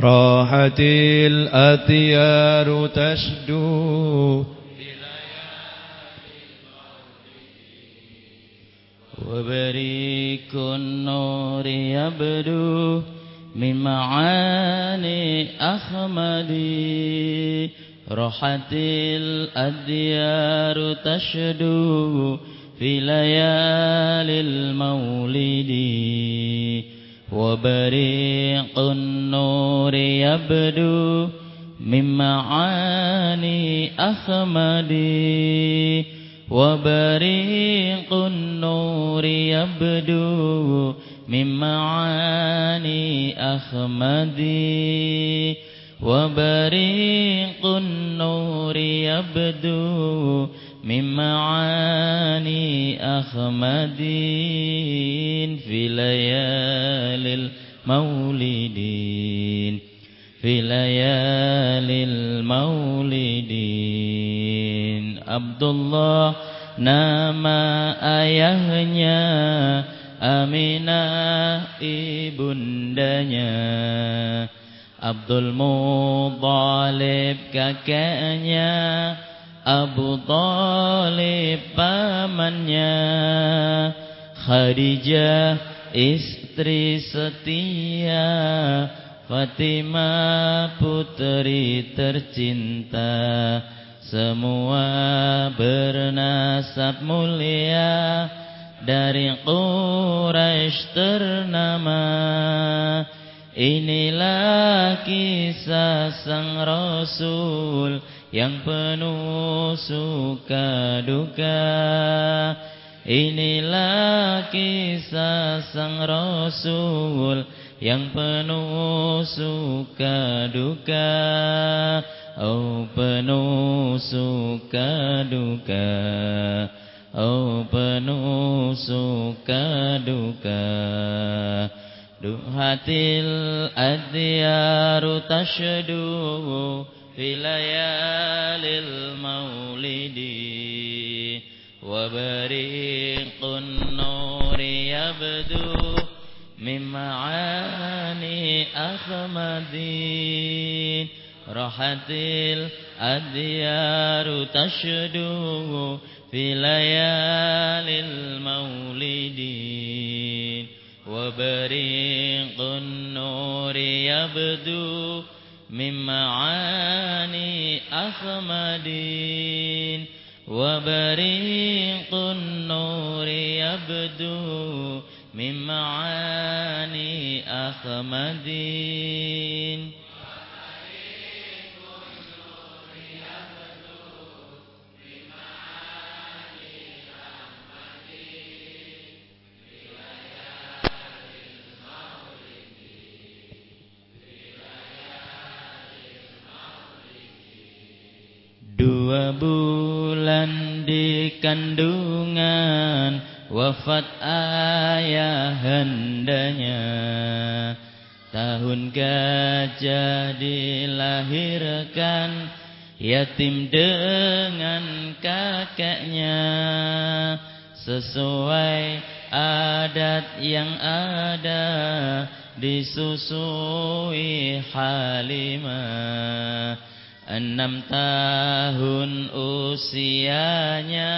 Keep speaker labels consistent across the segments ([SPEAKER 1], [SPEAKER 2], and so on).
[SPEAKER 1] راحت الأثيار تشدو.
[SPEAKER 2] وبريك النور يبدو من معاني أحمدي راحت الأديار تشدو في ليالي المولد. وبريق النور يبدو من معاني أحمدي وبريق النور يبدو من معاني أحمدي وبريق النور يبدو من معاني أحمدين في ليالي المولدين في ليالي المولدين. عبد الله nama ayahnya Aminah ibundanya Abdul Muttalib kakeknya Abu Talib pamannya Khadijah istri setia Fatimah putri tercinta. Semua bernasab mulia Dari Quraisy ternama. Inilah kisah sang Rasul yang penuh suka duka. Inilah kisah sang Rasul yang penuh suka duka. Oh penuh suka duka. Oh penuh suka duka. Duhatil adyaru tashdu في ليالي المولد وبريق النور يبدو من معاني أحمد. راحت الأديار تشدو في ليالي المولد وبريق النور يبدو من معاني أحمدين وبريق النور يبدو من معاني أحمدين Dua bulan di kandungan Wafat ayah hendanya Tahun gajah dilahirkan Yatim dengan kakeknya. Sesuai adat yang ada Disusui Halimah Enam tahun usianya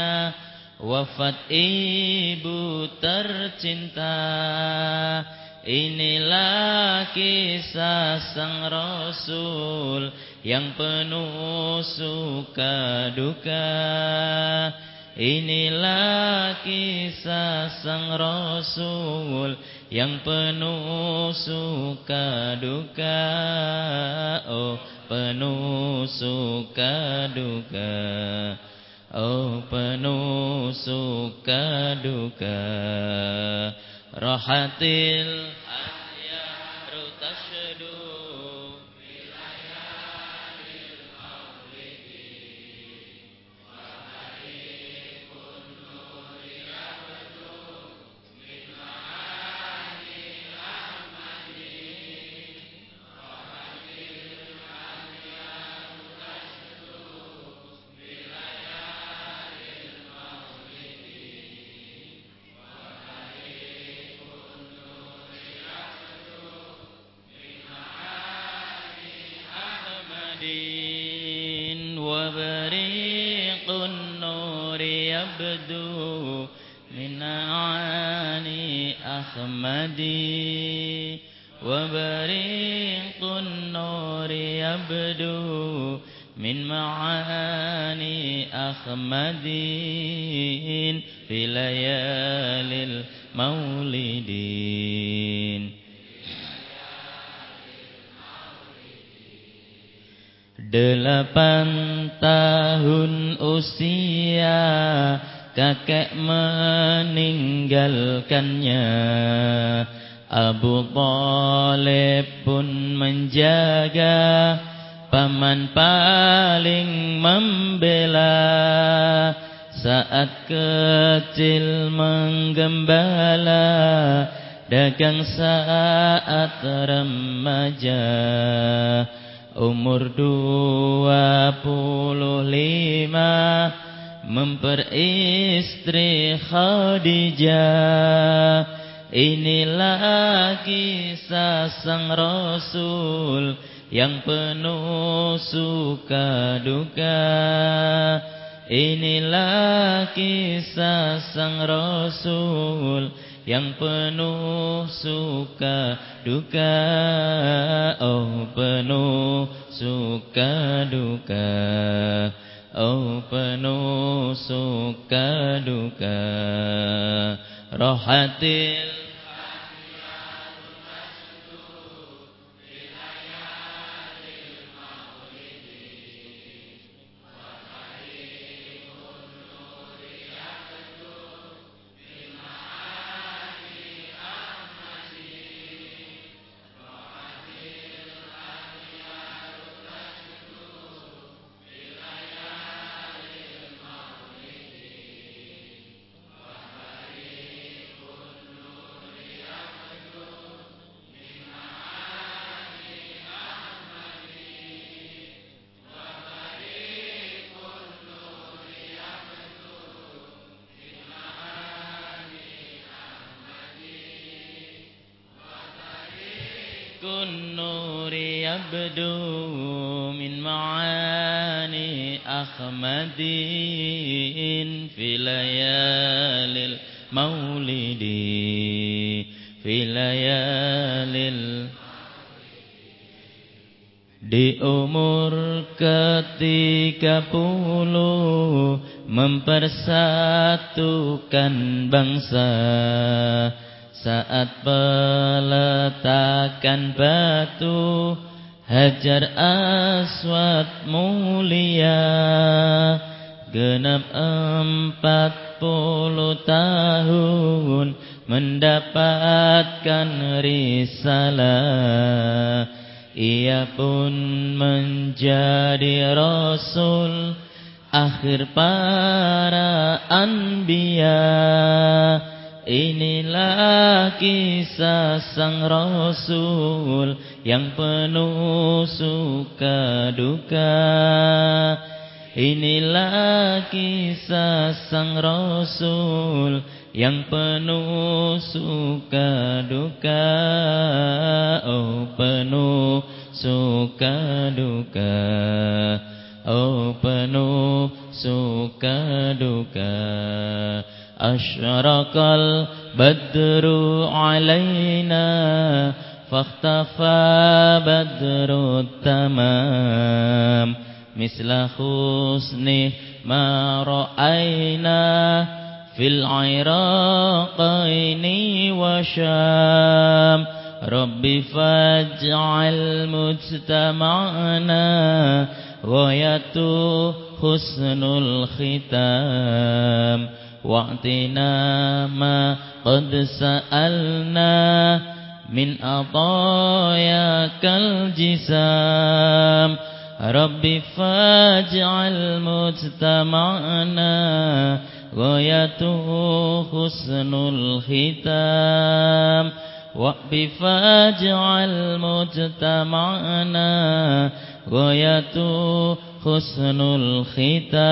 [SPEAKER 2] Wafat ibu tercinta. Inilah kisah sang Rasul Yang penuh suka duka. Inilah kisah sang Rasul Yang penuh suka duka. Oh penuh suka duka. Oh penuh suka duka. Rahatil Saat kecil menggembala Dagang saat remaja. Umur dua puluh lima Memperistri Khadijah. Inilah kisah sang Rasul Yang penuh suka duka Inilah kisah sang Rasul Yang penuh suka duka. Oh penuh suka duka. Oh penuh suka duka. Rohatil يبدو من معاني أحمد في ليالي المولد في ليالي Di umur ketiga puluh Mempersatukan bangsa Saat peletakan batu Hajar aswad mulia Genap empat puluh tahun Mendapatkan risalah. Ia pun menjadi Rasul Akhir para anbiya. Inilah kisah sang Rasul yang penuh suka duka. Inilah kisah sang Rasul yang penuh suka duka. Oh penuh suka duka. Oh penuh suka duka. Asyarakal badru alaina فاختفى بدر التمام مثل حسن ما رأينا في العراقين وشام. رب فاجعل مجتمعنا غاية حسن الختام. واعطنا ما قد سألنا من أطاياك الجسام. رب فاجعل مجتمعنا غايته حسن الختام. وبفاجعل مجتمعنا غايته حسن الختام.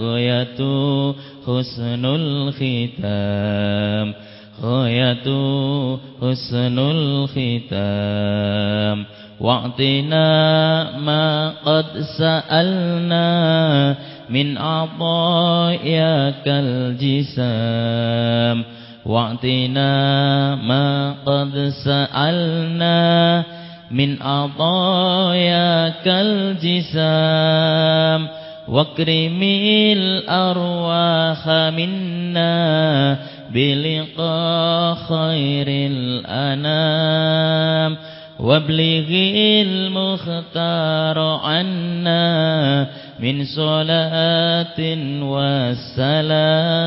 [SPEAKER 2] غاية حسن الختام. غاية حسن الختام. واعطنا ما قد سألنا من عطاياك الجسام. واعطنا ما قد سألنا من عطاياك الجسام. واكرم الأرواح منا بلقاء خير الأنام وابلغ المختار عنا من صلاة والسلام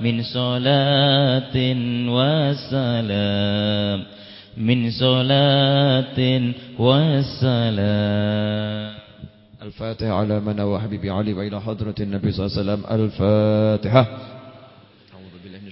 [SPEAKER 2] من صلاة والسلام من صلاة والسلام
[SPEAKER 1] الفاتحة على من وحبيبي علي وإلى حضرة النبي صلى الله عليه وسلم. الفاتحة.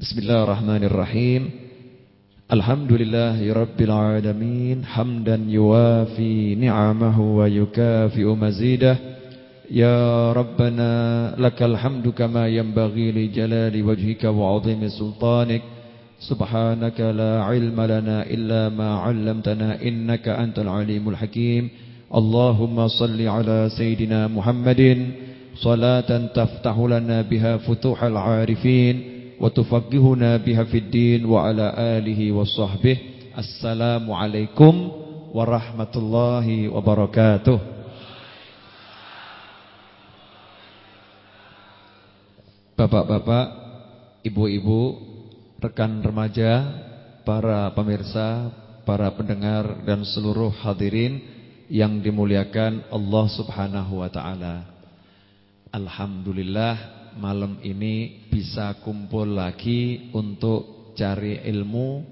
[SPEAKER 1] بسم الله الرحمن الرحيم الحمد لله رب العالمين حمدا يوافي نعمه ويكافئ مزيده يا ربنا لك الحمد كما ينبغي لجلال وجهك وعظيم سلطانك سبحانك لا علم لنا إلا ما علمتنا إنك أنت العليم الحكيم اللهم صل على سيدنا محمد صلاة تفتح لنا بها فتوح العارفين وتفقهنا بها في الدين وعلى آله وصحبه السلام عليكم ورحمة الله وبركاته Bapak-bapak, ibu-ibu, rekan remaja, para pemirsa, para pendengar dan seluruh hadirin yang dimuliakan Allah Subhanahu wa taala. Alhamdulillah malam ini bisa kumpul lagi untuk cari ilmu,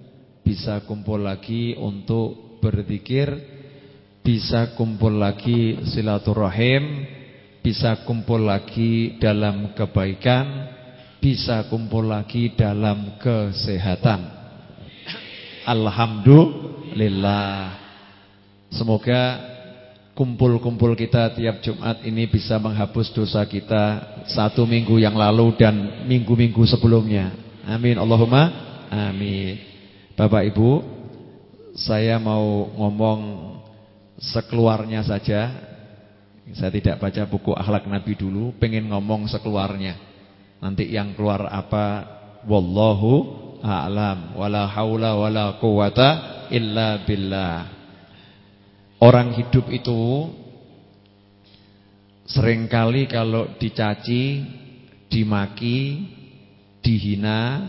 [SPEAKER 1] bisa kumpul lagi untuk berzikir, bisa kumpul lagi silaturahim bisa kumpul lagi dalam kebaikan, bisa kumpul lagi dalam kesehatan. Alhamdulillah. Semoga kumpul-kumpul kita tiap Jumat ini bisa menghapus dosa kita satu minggu yang lalu dan minggu-minggu sebelumnya. Amin. Allahumma amin. Bapak Ibu, saya mau ngomong sekeluarnya saja saya tidak baca buku akhlak Nabi dulu, pengen ngomong sekeluarnya. Nanti yang keluar apa? Wallahu a'lam. Wala haula wala quwata illa billah. Orang hidup itu sering kali kalau dicaci, dimaki, dihina,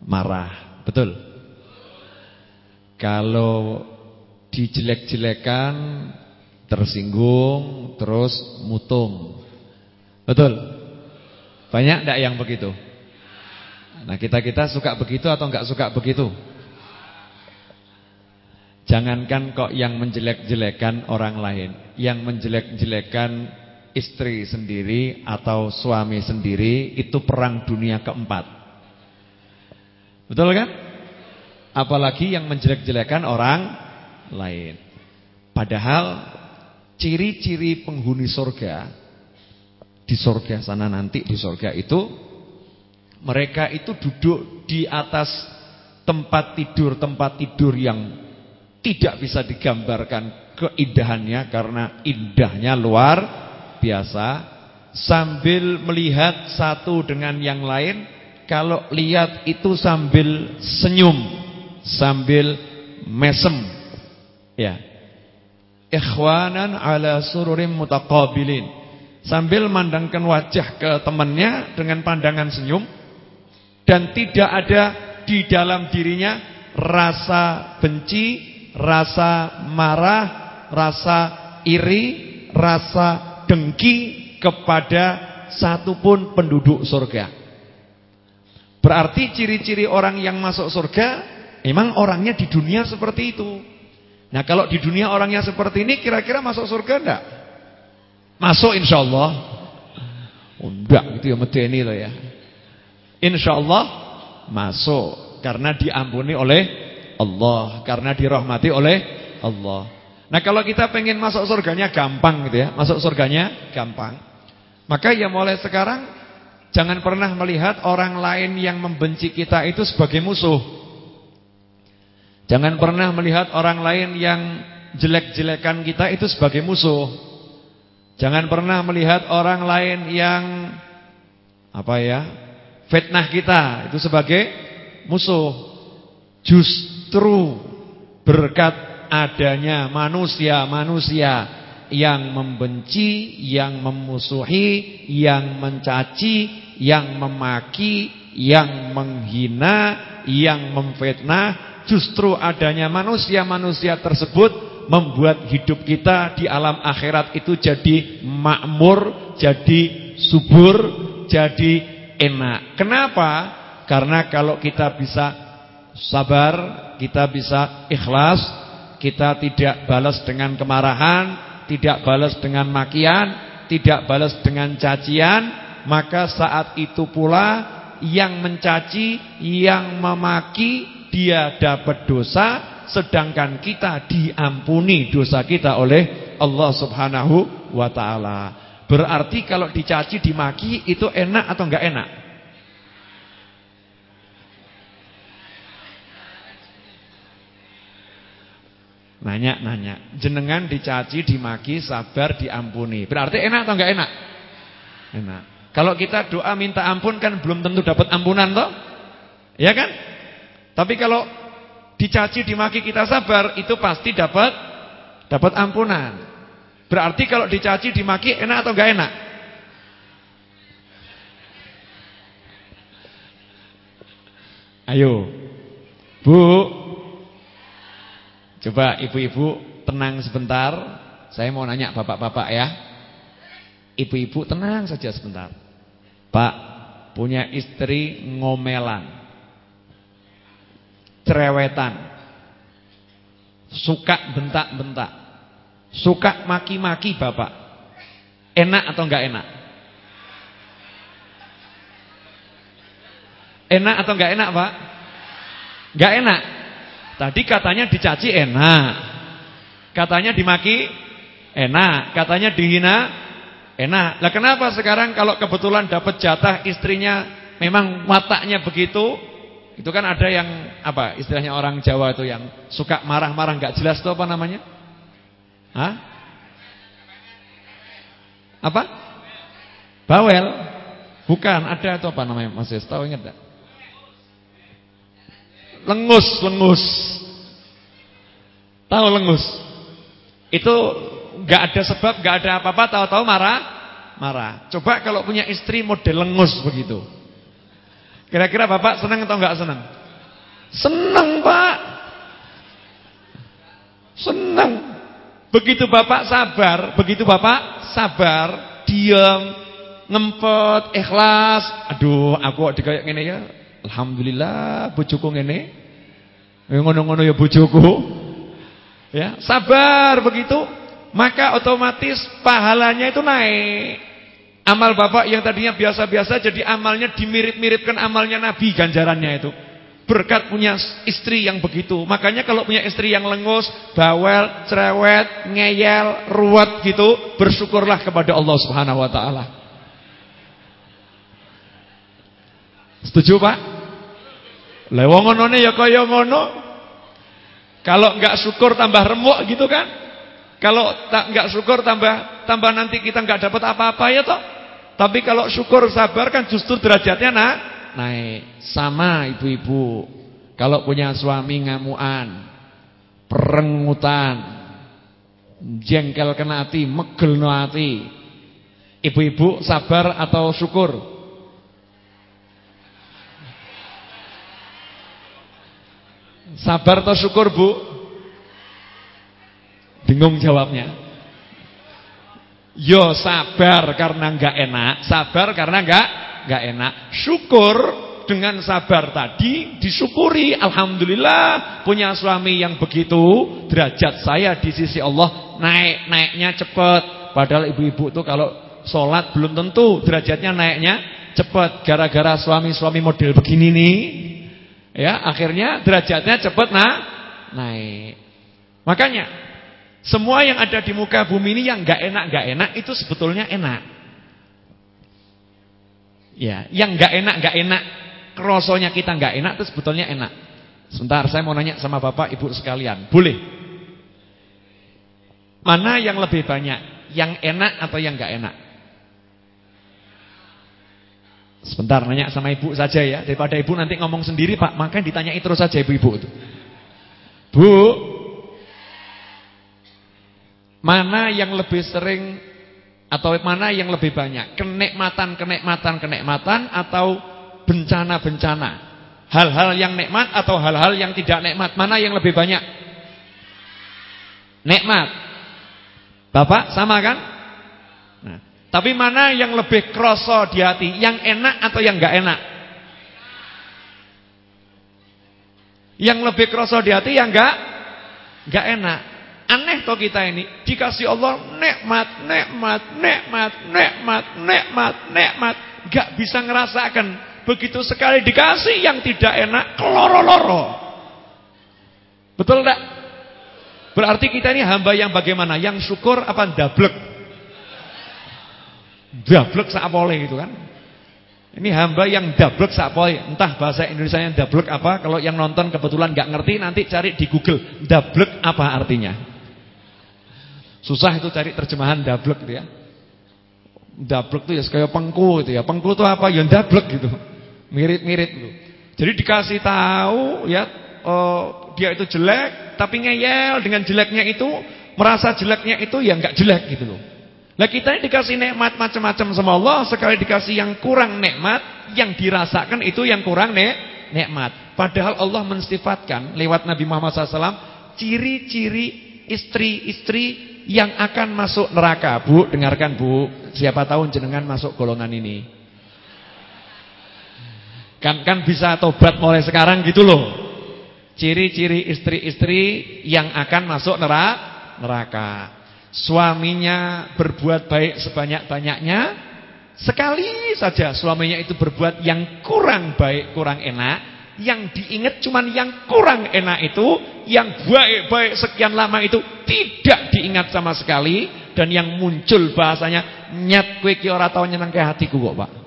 [SPEAKER 1] marah. Betul? Kalau dijelek-jelekan tersinggung, terus mutung. Betul? Banyak enggak yang begitu? Nah, kita-kita suka begitu atau enggak suka begitu? Jangankan kok yang menjelek-jelekan orang lain, yang menjelek-jelekan istri sendiri atau suami sendiri itu perang dunia keempat. Betul kan? Apalagi yang menjelek-jelekan orang lain. Padahal ciri-ciri penghuni sorga di sorga sana nanti di sorga itu mereka itu duduk di atas tempat tidur tempat tidur yang tidak bisa digambarkan keindahannya karena indahnya luar biasa. Sambil melihat satu dengan yang lain kalau lihat itu sambil senyum sambil mesem. Ya. Ikhwanan ala sururim mutaqabilin. Sambil mandangkan wajah ke temannya dengan pandangan senyum dan tidak ada di dalam dirinya rasa benci, rasa marah, rasa iri, rasa dengki kepada satupun penduduk surga. Berarti ciri-ciri orang yang masuk surga memang orangnya di dunia seperti itu. Nah kalau di dunia orangnya seperti ini kira-kira masuk surga enggak? Masuk insya Allah. Oh, enggak gitu ya medeni loh ya. Insya Allah masuk karena diampuni oleh Allah, karena dirahmati oleh Allah. Nah kalau kita pengen masuk surganya gampang gitu ya, masuk surganya gampang. Maka ya mulai sekarang jangan pernah melihat orang lain yang membenci kita itu sebagai musuh. Jangan pernah melihat orang lain yang jelek-jelekan kita itu sebagai musuh. Jangan pernah melihat orang lain yang apa ya? fitnah kita itu sebagai musuh. Justru berkat adanya manusia-manusia yang membenci, yang memusuhi, yang mencaci, yang memaki, yang menghina, yang memfitnah Justru adanya manusia-manusia tersebut membuat hidup kita di alam akhirat itu jadi makmur, jadi subur, jadi enak. Kenapa? Karena kalau kita bisa sabar, kita bisa ikhlas, kita tidak balas dengan kemarahan, tidak balas dengan makian, tidak balas dengan cacian, maka saat itu pula yang mencaci, yang memaki dia dapat dosa sedangkan kita diampuni dosa kita oleh Allah Subhanahu wa taala. Berarti kalau dicaci dimaki itu enak atau enggak enak? Nanya-nanya, jenengan dicaci, dimaki, sabar, diampuni. Berarti enak atau enggak enak? Enak. Kalau kita doa minta ampun kan belum tentu dapat ampunan toh? Ya kan? Tapi kalau dicaci, dimaki kita sabar, itu pasti dapat dapat ampunan. Berarti kalau dicaci, dimaki enak atau enggak enak? Ayo. Bu. Coba ibu-ibu tenang sebentar. Saya mau nanya bapak-bapak ya. Ibu-ibu tenang saja sebentar. Pak, punya istri ngomelan cerewetan. Suka bentak-bentak. Suka maki-maki bapak. Enak atau enggak enak? Enak atau enggak enak pak? Enggak enak. Tadi katanya dicaci enak. Katanya dimaki enak. Katanya dihina enak. Lah kenapa sekarang kalau kebetulan dapat jatah istrinya memang wataknya begitu itu kan ada yang apa istilahnya orang Jawa itu yang suka marah-marah nggak jelas itu apa namanya? Hah? Apa? Bawel. Bukan, ada itu apa namanya? Masih tahu ingat enggak? Lengus, lengus. Tahu lengus? Itu nggak ada sebab, nggak ada apa-apa, tahu-tahu marah, marah. Coba kalau punya istri model lengus begitu. Kira-kira Bapak senang atau enggak senang? Senang, Pak. Senang. Begitu Bapak sabar, begitu Bapak sabar, diam, ngempet, ikhlas. Aduh, aku dikayak ngene ya. Alhamdulillah bojoku ngene. Ya ngono-ngono ya bojoku. Ya, sabar begitu, maka otomatis pahalanya itu naik. Amal bapak yang tadinya biasa-biasa jadi amalnya dimirip-miripkan amalnya Nabi ganjarannya itu. Berkat punya istri yang begitu. Makanya kalau punya istri yang lengus, bawel, cerewet, ngeyel, ruwet gitu, bersyukurlah kepada Allah Subhanahu wa taala. Setuju, Pak? Lewong ngonone ya kaya ngono. Kalau enggak syukur tambah remuk gitu kan? Kalau tak enggak syukur tambah tambah nanti kita enggak dapat apa-apa ya toh? Tapi kalau syukur sabar kan justru derajatnya nak naik. Sama ibu-ibu. Kalau punya suami ngamuan, perengutan, jengkel kena hati, megel no hati. Ibu-ibu sabar atau syukur? Sabar atau syukur, Bu? Bingung jawabnya. Yo sabar karena enggak enak, sabar karena enggak enggak enak. Syukur dengan sabar tadi disyukuri alhamdulillah punya suami yang begitu derajat saya di sisi Allah naik-naiknya cepat padahal ibu-ibu tuh kalau sholat belum tentu derajatnya naiknya cepat gara-gara suami-suami model begini nih ya akhirnya derajatnya cepat nah naik makanya semua yang ada di muka bumi ini yang nggak enak nggak enak itu sebetulnya enak Ya, yang nggak enak nggak enak, kerosonya kita nggak enak itu sebetulnya enak. Sebentar, saya mau nanya sama Bapak Ibu sekalian. Boleh? Mana yang lebih banyak? Yang enak atau yang nggak enak? Sebentar nanya sama ibu saja ya Daripada ibu nanti ngomong sendiri pak Makanya ditanyai terus saja ibu-ibu itu Bu Mana yang lebih sering atau mana yang lebih banyak? Kenikmatan, kenikmatan, kenikmatan atau bencana-bencana? Hal-hal yang nikmat atau hal-hal yang tidak nikmat? Mana yang lebih banyak? Nikmat. Bapak sama kan? Tapi mana yang lebih kroso di hati? Yang enak atau yang enggak enak? Yang lebih kroso di hati yang enggak enggak enak. Aneh toh kita ini dikasih Allah nikmat, nikmat, nikmat, nikmat, nikmat, nikmat, gak bisa ngerasakan. Begitu sekali dikasih yang tidak enak, keloro-loro. Betul tak? Berarti kita ini hamba yang bagaimana? Yang syukur apa dablek? Dablek sak boleh gitu kan? Ini hamba yang dablek sak boleh. Entah bahasa Indonesia yang dablek apa. Kalau yang nonton kebetulan gak ngerti nanti cari di Google. Dablek apa artinya? Susah itu cari terjemahan dablek gitu ya. Dablek itu ya kayak pengku itu ya. Pengku itu apa? Ya dablek gitu. Mirip-mirip gitu. Jadi dikasih tahu ya oh, dia itu jelek tapi ngeyel dengan jeleknya itu merasa jeleknya itu ya enggak jelek gitu loh. Lah kita ini dikasih nikmat macam-macam sama Allah, sekali dikasih yang kurang nikmat, yang dirasakan itu yang kurang nikmat. Padahal Allah mensifatkan lewat Nabi Muhammad SAW ciri-ciri istri-istri yang akan masuk neraka. Bu, dengarkan Bu, siapa tahu jenengan masuk golongan ini. Kan kan bisa tobat mulai sekarang gitu loh. Ciri-ciri istri-istri yang akan masuk neraka. Suaminya berbuat baik sebanyak-banyaknya, sekali saja suaminya itu berbuat yang kurang baik, kurang enak, yang diingat cuman yang kurang enak itu, yang baik-baik sekian lama itu tidak diingat sama sekali dan yang muncul bahasanya nyat kowe ki tau nyenengke hatiku kok, Pak.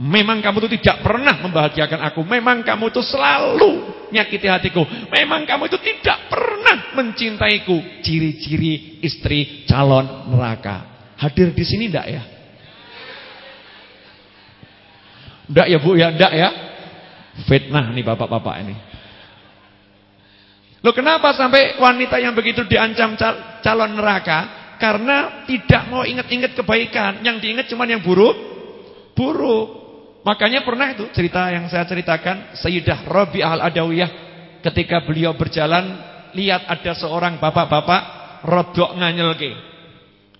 [SPEAKER 1] Memang kamu itu tidak pernah membahagiakan aku. Memang kamu itu selalu nyakiti hatiku. Memang kamu itu tidak pernah mencintaiku. Ciri-ciri istri calon neraka. Hadir di sini enggak ya? Enggak ya Bu ya, enggak ya? Fitnah nih bapak-bapak ini. Loh kenapa sampai wanita yang begitu diancam cal calon neraka? Karena tidak mau ingat-ingat kebaikan. Yang diingat cuma yang buruk. Buruk. Makanya pernah itu cerita yang saya ceritakan. Sayyidah Rabi'ah al-Adawiyah. Ketika beliau berjalan. Lihat ada seorang bapak-bapak. Rodok nganyelke.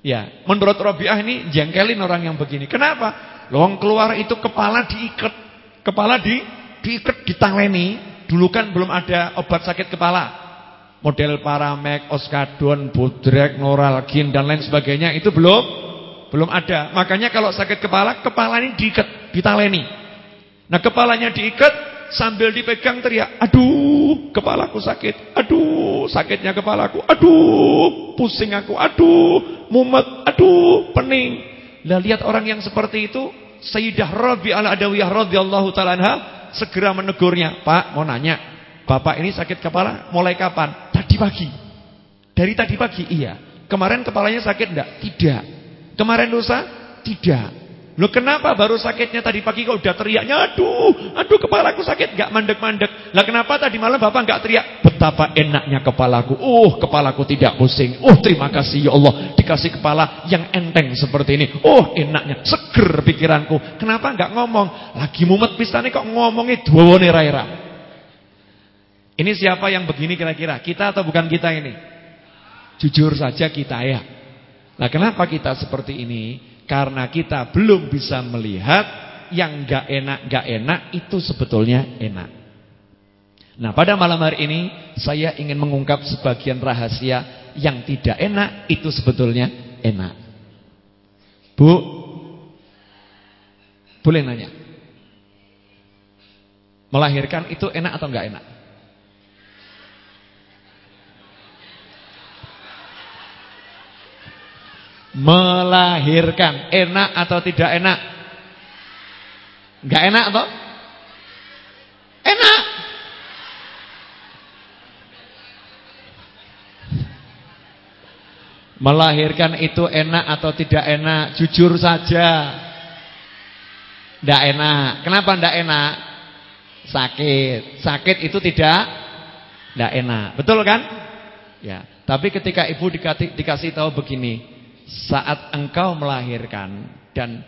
[SPEAKER 1] Ya, menurut Rabi'ah ini jengkelin orang yang begini. Kenapa? Loh keluar itu kepala diikat. Kepala di diikat ditaleni. Dulu kan belum ada obat sakit kepala. Model Paramek, Oskadon, Budrek, Noralgin dan lain sebagainya itu belum belum ada. Makanya kalau sakit kepala, kepala ini diikat, ditaleni. Nah, kepalanya diikat sambil dipegang teriak, "Aduh, kepalaku sakit. Aduh, sakitnya kepalaku. Aduh, pusing aku. Aduh, mumet. Aduh, pening." Lah lihat orang yang seperti itu, Sayyidah Rabi al-Adawiyah radhiyallahu taala anha segera menegurnya. Pak, mau nanya. Bapak ini sakit kepala mulai kapan? Tadi pagi. Dari tadi pagi? Iya. Kemarin kepalanya sakit enggak? Tidak. Kemarin lusa? Tidak. Loh kenapa baru sakitnya tadi pagi kok udah teriaknya aduh, aduh kepalaku sakit enggak mandek-mandek. Lah kenapa tadi malam Bapak enggak teriak? Betapa enaknya kepalaku. Uh, kepalaku tidak pusing. Uh, terima kasih ya Allah dikasih kepala yang enteng seperti ini. Uh, enaknya seger pikiranku. Kenapa enggak ngomong? Lagi mumet pisane kok ngomongnya duwone ra Ini siapa yang begini kira-kira? Kita atau bukan kita ini? Jujur saja kita ya. Nah, kenapa kita seperti ini? Karena kita belum bisa melihat yang gak enak gak enak itu sebetulnya enak. Nah pada malam hari ini saya ingin mengungkap sebagian rahasia yang tidak enak itu sebetulnya enak. Bu, boleh nanya? Melahirkan itu enak atau enggak enak? Melahirkan enak atau tidak enak? Enggak enak atau? Enak. Melahirkan itu enak atau tidak enak? Jujur saja. Tidak enak. Kenapa tidak enak? Sakit. Sakit itu tidak tidak enak. Betul kan? Ya. Tapi ketika ibu dikasih, dikasih tahu begini, saat engkau melahirkan dan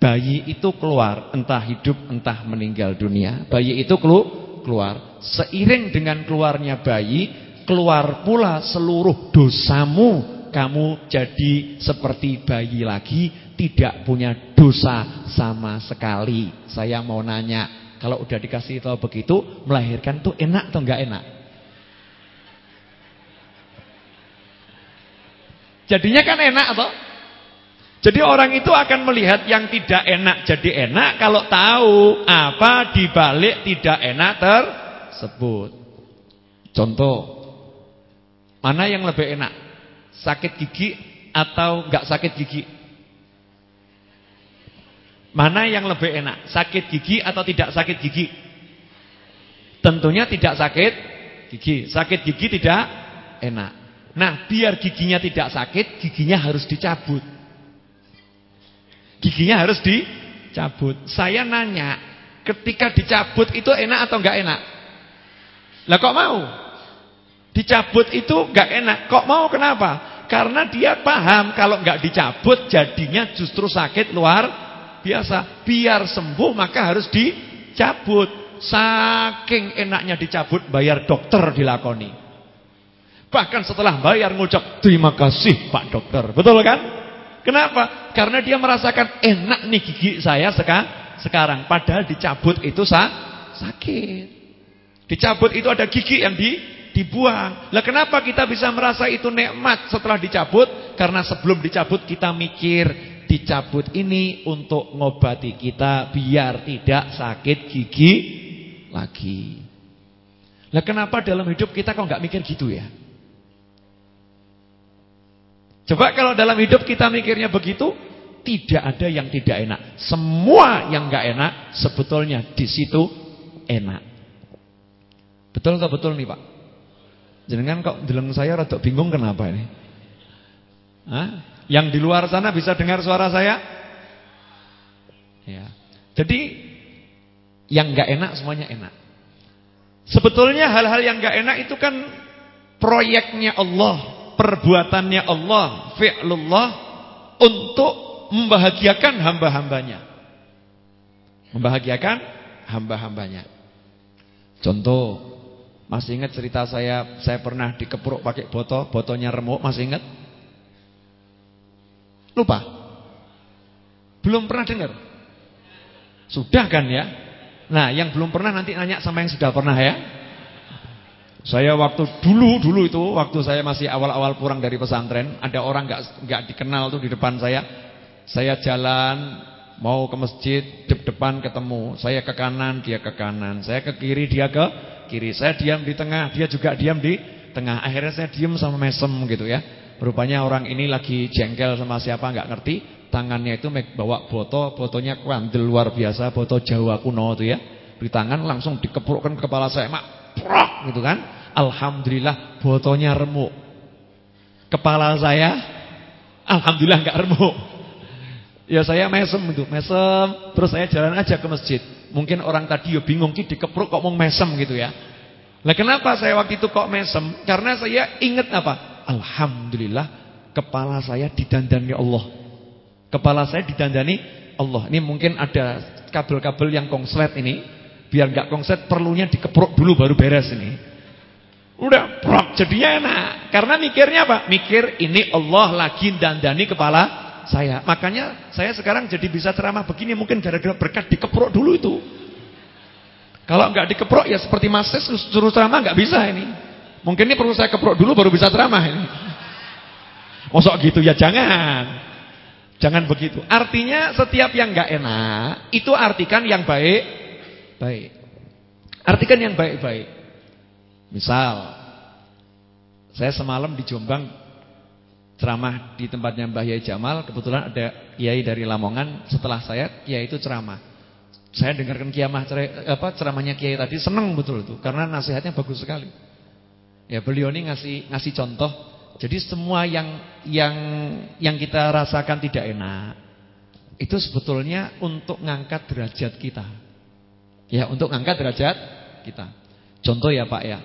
[SPEAKER 1] bayi itu keluar, entah hidup entah meninggal dunia, bayi itu keluar. Seiring dengan keluarnya bayi, keluar pula seluruh dosamu kamu jadi seperti bayi lagi, tidak punya dosa sama sekali. Saya mau nanya, kalau udah dikasih tahu begitu, melahirkan tuh enak atau enggak enak? Jadinya kan enak atau? Jadi orang itu akan melihat yang tidak enak jadi enak kalau tahu apa dibalik tidak enak tersebut. Contoh, mana yang lebih enak? Sakit gigi atau enggak sakit gigi? Mana yang lebih enak? Sakit gigi atau tidak sakit gigi? Tentunya tidak sakit gigi. Sakit gigi tidak enak. Nah, biar giginya tidak sakit, giginya harus dicabut. Giginya harus dicabut. Saya nanya, ketika dicabut itu enak atau enggak enak? Lah kok mau? Dicabut itu enggak enak. Kok mau kenapa? Karena dia paham kalau nggak dicabut jadinya justru sakit luar biasa. Biar sembuh maka harus dicabut. Saking enaknya dicabut bayar dokter dilakoni. Bahkan setelah bayar ngucap terima kasih Pak Dokter. Betul kan? Kenapa? Karena dia merasakan enak nih gigi saya sekarang. Padahal dicabut itu sakit. Dicabut itu ada gigi yang di dibuang. Lah kenapa kita bisa merasa itu nikmat setelah dicabut? Karena sebelum dicabut kita mikir dicabut ini untuk ngobati kita biar tidak sakit gigi lagi. Lah kenapa dalam hidup kita kok nggak mikir gitu ya? Coba kalau dalam hidup kita mikirnya begitu, tidak ada yang tidak enak. Semua yang nggak enak sebetulnya di situ enak. Betul atau betul nih Pak? Jangan kok deleng saya rada bingung kenapa ini? Hah? Yang di luar sana bisa dengar suara saya? Ya. Jadi yang enggak enak semuanya enak. Sebetulnya hal-hal yang enggak enak itu kan proyeknya Allah, perbuatannya Allah, fi'lullah untuk membahagiakan hamba-hambanya. Membahagiakan hamba-hambanya. Contoh masih ingat cerita saya, saya pernah dikepruk pakai botol, botolnya remuk, masih ingat? Lupa? Belum pernah dengar? Sudah kan ya? Nah, yang belum pernah nanti nanya sama yang sudah pernah ya. Saya waktu dulu dulu itu waktu saya masih awal-awal pulang dari pesantren, ada orang nggak nggak dikenal tuh di depan saya. Saya jalan mau ke masjid, di depan ketemu. Saya ke kanan, dia ke kanan. Saya ke kiri, dia ke kiri. Saya diam di tengah, dia juga diam di tengah. Akhirnya saya diam sama mesem gitu ya. Rupanya orang ini lagi jengkel sama siapa nggak ngerti. Tangannya itu bawa botol, botolnya kuandel luar biasa, botol Jawa kuno itu ya. Di tangan langsung dikeprukkan ke kepala saya, mak, prok gitu kan. Alhamdulillah botolnya remuk. Kepala saya, alhamdulillah nggak remuk. Ya saya mesem itu, mesem, terus saya jalan aja ke masjid. Mungkin orang tadi ya bingung ki dikepruk kok mau mesem gitu ya. Lah kenapa saya waktu itu kok mesem? Karena saya ingat apa? Alhamdulillah kepala saya didandani Allah. Kepala saya didandani Allah. Ini mungkin ada kabel-kabel yang kongslet ini. Biar nggak kongslet perlunya dikepruk dulu baru beres ini. Udah prok jadinya enak. Karena mikirnya apa? Mikir ini Allah lagi dandani kepala saya. Makanya saya sekarang jadi bisa ceramah begini mungkin gara-gara berkat dikeprok dulu itu. Kalau nggak dikeprok ya seperti Mas suruh ceramah nggak bisa ini. Mungkin ini perlu saya keprok dulu baru bisa ceramah ini. Mosok gitu ya jangan. Jangan begitu. Artinya setiap yang nggak enak itu artikan yang baik baik. Artikan yang baik-baik. Misal saya semalam di Jombang ceramah di tempatnya Mbah Yai Jamal, kebetulan ada kiai dari Lamongan setelah saya kiai itu ceramah. Saya dengarkan kiamah apa ceramahnya kiai tadi senang betul itu karena nasihatnya bagus sekali. Ya beliau ini ngasih ngasih contoh. Jadi semua yang yang yang kita rasakan tidak enak itu sebetulnya untuk ngangkat derajat kita. Ya, untuk ngangkat derajat kita. Contoh ya, Pak ya.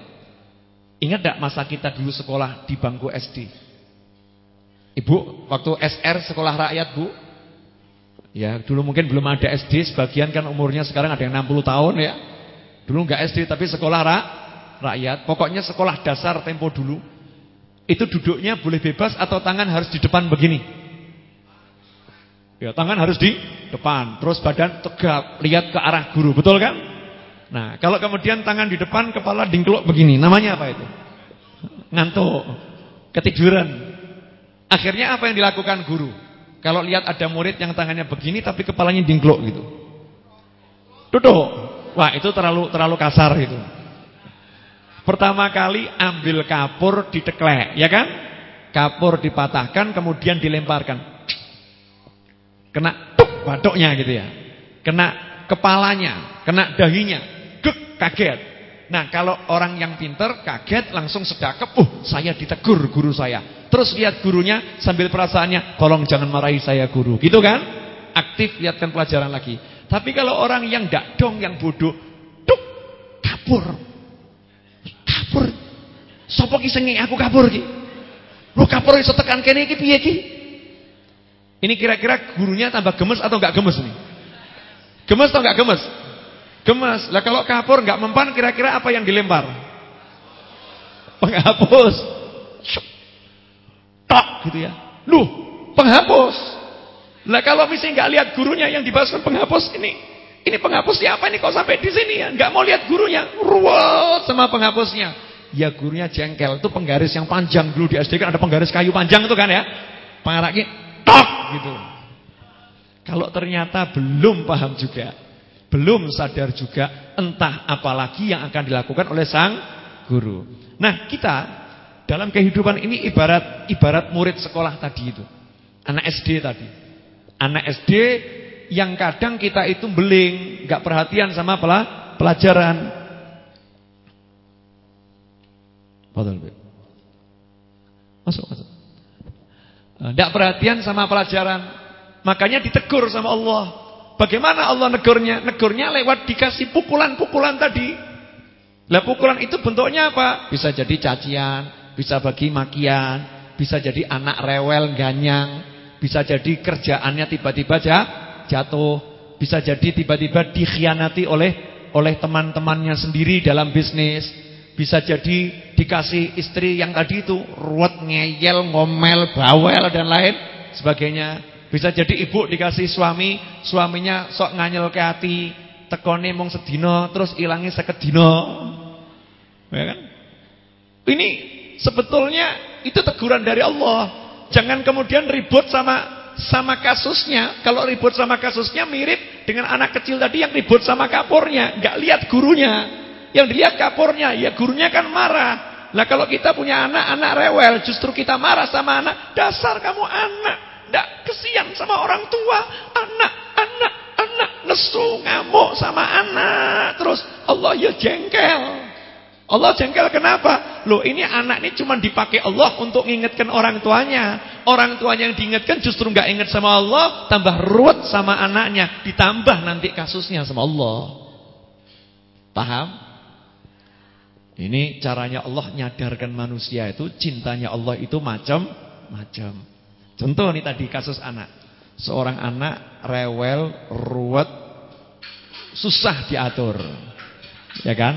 [SPEAKER 1] Ingat tidak masa kita dulu sekolah di bangku SD? Ibu, waktu SR sekolah rakyat, Bu? Ya, dulu mungkin belum ada SD, sebagian kan umurnya sekarang ada yang 60 tahun ya. Dulu enggak SD tapi sekolah rakyat rakyat, pokoknya sekolah dasar tempo dulu. Itu duduknya boleh bebas atau tangan harus di depan begini. Ya, tangan harus di depan, terus badan tegap, lihat ke arah guru, betul kan? Nah, kalau kemudian tangan di depan, kepala dingklok begini, namanya apa itu? Ngantuk, ketiduran. Akhirnya apa yang dilakukan guru? Kalau lihat ada murid yang tangannya begini tapi kepalanya dingklok gitu. Duduk. Wah, itu terlalu terlalu kasar itu. Pertama kali ambil kapur diteklek, ya kan? Kapur dipatahkan kemudian dilemparkan. Kena tuk batuknya gitu ya. Kena kepalanya, kena dahinya. Gek kaget. Nah, kalau orang yang pinter kaget langsung sedakep, "Uh, saya ditegur guru saya." Terus lihat gurunya sambil perasaannya, "Tolong jangan marahi saya, guru." Gitu kan? Aktif lihatkan pelajaran lagi. Tapi kalau orang yang dong, yang bodoh, tuk kapur Kabur. Sopo ki aku kabur ki? Lu kabur iso tekan kene iki piye ki? Ini kira-kira gurunya tambah gemes atau enggak gemes nih? Gemes atau enggak gemes? Gemes. Lah kalau kabur enggak mempan kira-kira apa yang dilempar? Penghapus. Tok gitu ya. Loh, penghapus. Lah kalau misalnya enggak lihat gurunya yang dibahas penghapus ini ini penghapus siapa ini kok sampai di sini ya? Enggak mau lihat gurunya. Ruwet sama penghapusnya. Ya gurunya jengkel. Itu penggaris yang panjang dulu di SD kan ada penggaris kayu panjang itu kan ya. Pengaraknya tok gitu. Kalau ternyata belum paham juga, belum sadar juga, entah apalagi yang akan dilakukan oleh sang guru. Nah, kita dalam kehidupan ini ibarat ibarat murid sekolah tadi itu. Anak SD tadi. Anak SD yang kadang kita itu beling, nggak perhatian sama pelajaran. Betul, Masuk, masuk. Tidak eh, perhatian sama pelajaran. Makanya ditegur sama Allah. Bagaimana Allah negurnya? Negurnya lewat dikasih pukulan-pukulan tadi. Lah pukulan itu bentuknya apa? Bisa jadi cacian, bisa bagi makian, bisa jadi anak rewel ganyang, bisa jadi kerjaannya tiba-tiba jatuh, bisa jadi tiba-tiba dikhianati oleh oleh teman-temannya sendiri dalam bisnis, bisa jadi dikasih istri yang tadi itu ruwet, ngeyel, ngomel, bawel dan lain sebagainya. Bisa jadi ibu dikasih suami, suaminya sok nganyel ke hati, tekone mong sedino, terus ilangi sekedino. Ya kan? Ini sebetulnya itu teguran dari Allah. Jangan kemudian ribut sama sama kasusnya. Kalau ribut sama kasusnya mirip dengan anak kecil tadi yang ribut sama kapurnya. Gak lihat gurunya. Yang dilihat kapurnya, ya gurunya kan marah. Lah kalau kita punya anak, anak rewel, justru kita marah sama anak. Dasar kamu anak. Gak kesian sama orang tua. Anak, anak, anak. Nesu, ngamuk sama anak. Terus Allah ya jengkel. Allah jengkel kenapa? Loh ini anak ini cuma dipakai Allah untuk mengingatkan orang tuanya. Orang tuanya yang diingatkan justru nggak ingat sama Allah, tambah ruwet sama anaknya, ditambah nanti kasusnya sama Allah. Paham? Ini caranya Allah nyadarkan manusia itu cintanya Allah itu macam-macam. Contoh nih tadi kasus anak. Seorang anak rewel, ruwet, susah diatur. Ya kan?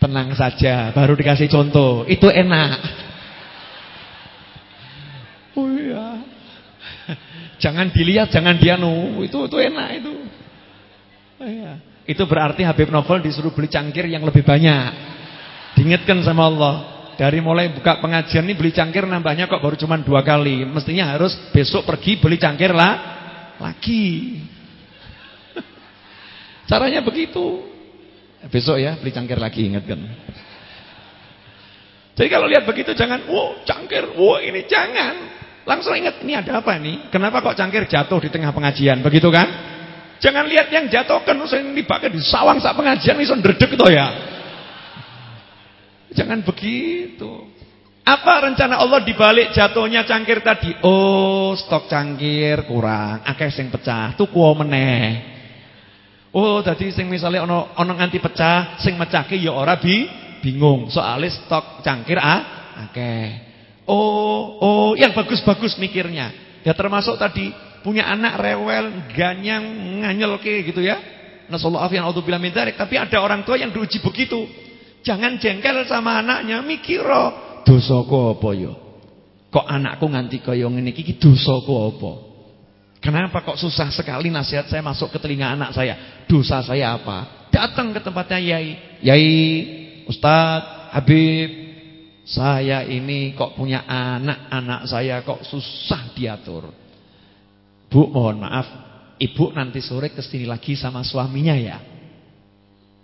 [SPEAKER 1] Tenang saja, baru dikasih contoh. Itu enak. Oh iya. Jangan dilihat, jangan dianu. Itu itu enak itu. Iya. Itu berarti Habib Novel disuruh beli cangkir yang lebih banyak. Diingatkan sama Allah. Dari mulai buka pengajian ini beli cangkir nambahnya kok baru cuma dua kali. Mestinya harus besok pergi beli cangkir lah lagi. Caranya begitu. Besok ya beli cangkir lagi ingatkan. Jadi kalau lihat begitu jangan, wow cangkir, wow ini jangan. Langsung ingat ini ada apa nih? Kenapa kok cangkir jatuh di tengah pengajian? Begitu kan? Jangan lihat yang jatuh kan sing dipakai di sawang saat pengajian iso ndredeg to ya. Jangan begitu. Apa rencana Allah dibalik jatuhnya cangkir tadi? Oh, stok cangkir kurang, akeh sing pecah, tuku meneh. Oh, tadi sing misalnya ono ono nganti pecah, sing mecahke ya ora bi bingung. Soalnya stok cangkir ah akeh. Oh, oh, yang bagus-bagus mikirnya. Ya termasuk tadi punya anak rewel, ganyang, nganyelke gitu ya. Nasallahu afiyan auzubillah min dzalik, tapi ada orang tua yang diuji begitu. Jangan jengkel sama anaknya, mikir dosaku apa ya? Kok anakku nganti kaya ngene iki dosaku apa? Kenapa kok susah sekali nasihat saya masuk ke telinga anak saya? Dosa saya apa? Datang ke tempatnya Yai. Yai, Ustaz, Habib, saya ini kok punya anak, anak saya kok susah diatur. Bu, mohon maaf, ibu nanti sore ke sini lagi sama suaminya ya.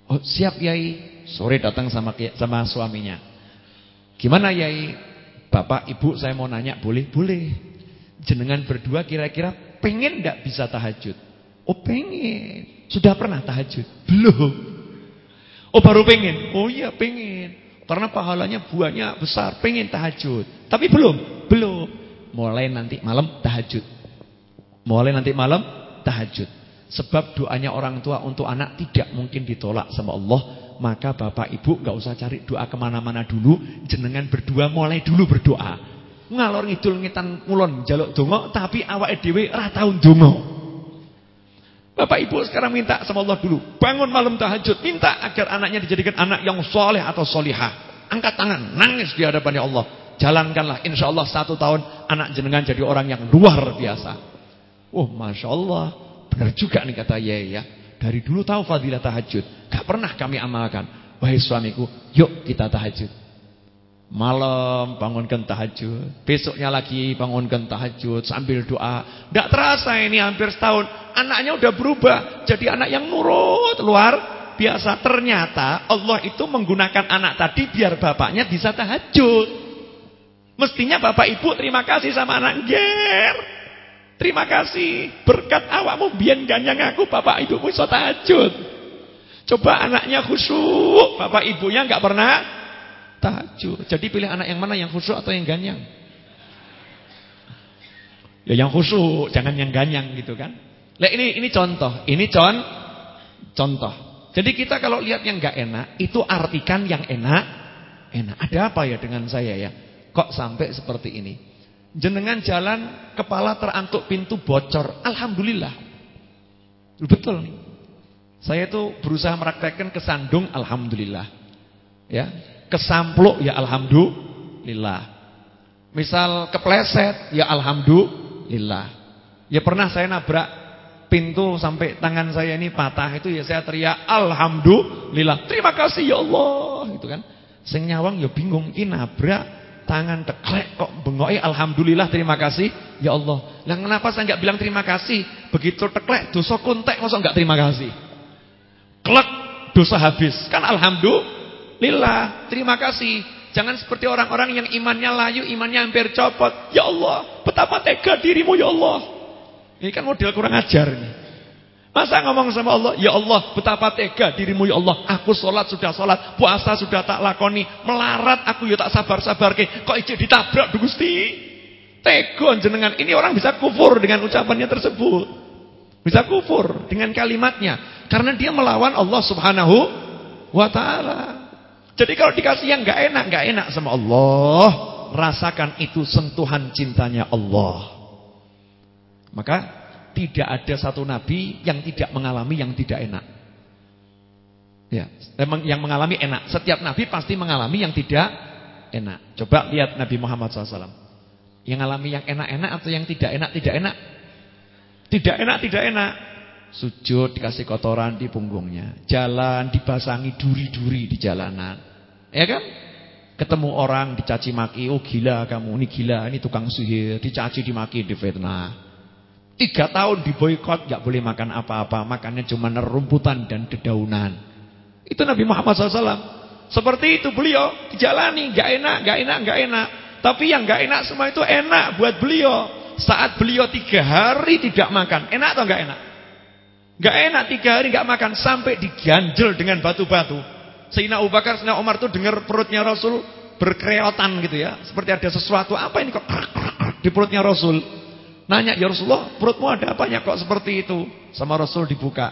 [SPEAKER 1] Oh, siap Yai. Sore datang sama sama suaminya. Gimana Yai? Bapak, Ibu, saya mau nanya, boleh? Boleh. Jenengan berdua kira-kira pengen nggak bisa tahajud? Oh, pengen. Sudah pernah tahajud? Belum. Oh, baru pengen? Oh iya, pengen. Karena pahalanya buahnya besar, pengen tahajud. Tapi belum, belum. Mulai nanti malam tahajud. Mulai nanti malam tahajud. Sebab doanya orang tua untuk anak tidak mungkin ditolak sama Allah. Maka bapak ibu gak usah cari doa ke mana-mana dulu. Jenengan berdua mulai dulu berdoa. Ngalor ngidul ngitan ngulon jaluk dongo. Tapi awak edw rataun dongo. Bapak ibu sekarang minta sama Allah dulu. Bangun malam tahajud. Minta agar anaknya dijadikan anak yang soleh atau solihah. Angkat tangan. Nangis di hadapannya Allah. Jalankanlah. Insya Allah satu tahun anak jenengan jadi orang yang luar biasa. Oh Masya Allah. Benar juga nih kata Yaya. Ya. Dari dulu tahu fadilah tahajud. Gak pernah kami amalkan. Wahai suamiku. Yuk kita tahajud. Malam bangunkan tahajud Besoknya lagi bangunkan tahajud Sambil doa Tidak terasa ini hampir setahun Anaknya udah berubah Jadi anak yang nurut Luar biasa Ternyata Allah itu menggunakan anak tadi Biar bapaknya bisa tahajud Mestinya bapak ibu terima kasih sama anak Ger Terima kasih Berkat awakmu biar ganyang aku Bapak ibu bisa tahajud Coba anaknya khusyuk Bapak ibunya nggak pernah tahajud. Jadi pilih anak yang mana yang khusyuk atau yang ganyang? Ya yang khusyuk, jangan yang ganyang gitu kan. Nah, ini ini contoh, ini con contoh. Jadi kita kalau lihat yang enggak enak, itu artikan yang enak, enak. Ada apa ya dengan saya ya? Kok sampai seperti ini? Jenengan jalan, kepala terantuk pintu bocor. Alhamdulillah. Betul nih. Saya itu berusaha meraktekkan kesandung alhamdulillah. Ya, Kesampluk ya alhamdulillah. Misal kepleset ya alhamdulillah. Ya pernah saya nabrak pintu sampai tangan saya ini patah itu ya saya teriak alhamdulillah. Terima kasih ya Allah gitu kan. Sing nyawang ya bingung ini nabrak tangan teklek kok bengoke alhamdulillah terima kasih ya Allah. Lah kenapa saya enggak bilang terima kasih? Begitu teklek dosa kontek masa enggak terima kasih? Klek dosa habis. Kan alhamdulillah Lillah, terima kasih. Jangan seperti orang-orang yang imannya layu, imannya hampir copot. Ya Allah, betapa tega dirimu ya Allah. Ini kan model kurang ajar nih. Masa ngomong sama Allah, ya Allah, betapa tega dirimu ya Allah. Aku sholat sudah sholat, puasa sudah tak lakoni, melarat aku ya tak sabar-sabar ke. Kok ijek ditabrak Gusti? Tegon jenengan. Ini orang bisa kufur dengan ucapannya tersebut. Bisa kufur dengan kalimatnya. Karena dia melawan Allah subhanahu wa ta'ala. Jadi kalau dikasih yang nggak enak, nggak enak sama Allah, rasakan itu sentuhan cintanya Allah. Maka tidak ada satu nabi yang tidak mengalami yang tidak enak. Ya, memang yang mengalami enak. Setiap nabi pasti mengalami yang tidak enak. Coba lihat Nabi Muhammad SAW. Yang mengalami yang enak-enak atau yang tidak enak tidak enak? Tidak enak, tidak enak. Sujud dikasih kotoran di punggungnya. Jalan dibasangi duri-duri di jalanan. Ya kan? Ketemu orang dicaci maki, oh gila kamu, ini gila, ini tukang sihir, dicaci dimaki, difitnah. Tiga tahun diboykot, gak boleh makan apa-apa, makannya cuma nerumputan dan dedaunan. Itu Nabi Muhammad SAW. Seperti itu beliau dijalani, gak enak, gak enak, gak enak. Tapi yang gak enak semua itu enak buat beliau. Saat beliau tiga hari tidak makan, enak atau gak enak? Gak enak tiga hari gak makan sampai diganjel dengan batu-batu. Sayyidina Abu Bakar, Sayyidina Umar itu dengar perutnya Rasul berkreotan gitu ya. Seperti ada sesuatu, apa ini kok di perutnya Rasul. Nanya, ya Rasulullah, perutmu ada apanya kok seperti itu? Sama Rasul dibuka.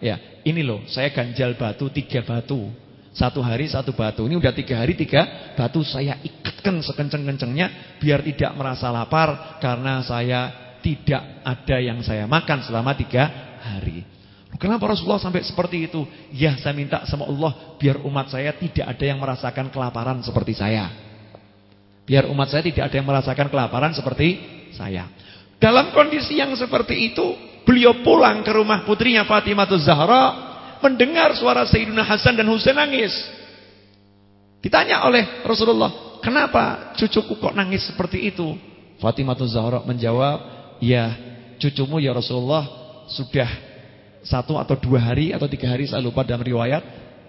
[SPEAKER 1] Ya, ini loh, saya ganjal batu, tiga batu. Satu hari satu batu. Ini udah tiga hari tiga batu saya ikatkan sekenceng-kencengnya biar tidak merasa lapar karena saya tidak ada yang saya makan selama tiga hari. Kenapa Rasulullah sampai seperti itu? Ya saya minta sama Allah biar umat saya tidak ada yang merasakan kelaparan seperti saya. Biar umat saya tidak ada yang merasakan kelaparan seperti saya. Dalam kondisi yang seperti itu, beliau pulang ke rumah putrinya Fatimah Zahra, mendengar suara Sayyidina Hasan dan Husain nangis. Ditanya oleh Rasulullah, kenapa cucuku kok nangis seperti itu? Fatimah Zahra menjawab, ya cucumu ya Rasulullah sudah satu atau dua hari atau tiga hari saya lupa dalam riwayat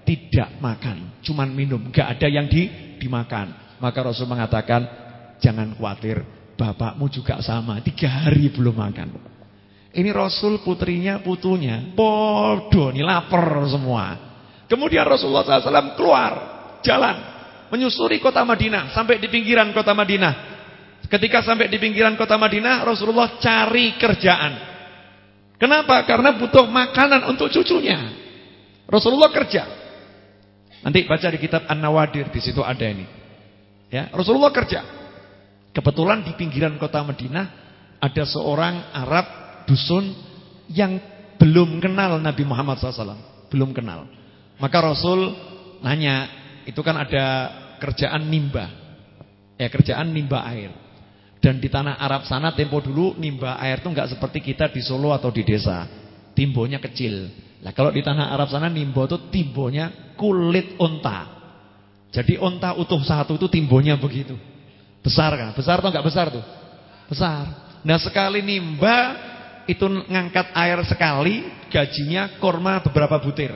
[SPEAKER 1] tidak makan, cuman minum, gak ada yang di, dimakan. Maka Rasul mengatakan, jangan khawatir, Bapakmu juga sama, tiga hari belum makan. Ini Rasul putrinya, putunya, bodoh, ini lapar semua. Kemudian Rasulullah SAW keluar, jalan, menyusuri kota Madinah, sampai di pinggiran kota Madinah. Ketika sampai di pinggiran kota Madinah, Rasulullah cari kerjaan. Kenapa? Karena butuh makanan untuk cucunya. Rasulullah kerja. Nanti baca di kitab An-Nawadir, di situ ada ini. Ya, Rasulullah kerja. Kebetulan di pinggiran kota Madinah ada seorang Arab dusun yang belum kenal Nabi Muhammad SAW, belum kenal. Maka Rasul nanya, itu kan ada kerjaan nimba, ya kerjaan nimba air. Dan di tanah Arab sana tempo dulu nimba air itu nggak seperti kita di Solo atau di desa, timbonya kecil. Nah kalau di tanah Arab sana nimba itu timbonya kulit onta. Jadi onta utuh satu itu timbonya begitu. Besar kan? Besar atau enggak besar tuh? Besar. Nah sekali nimba itu ngangkat air sekali gajinya korma beberapa butir.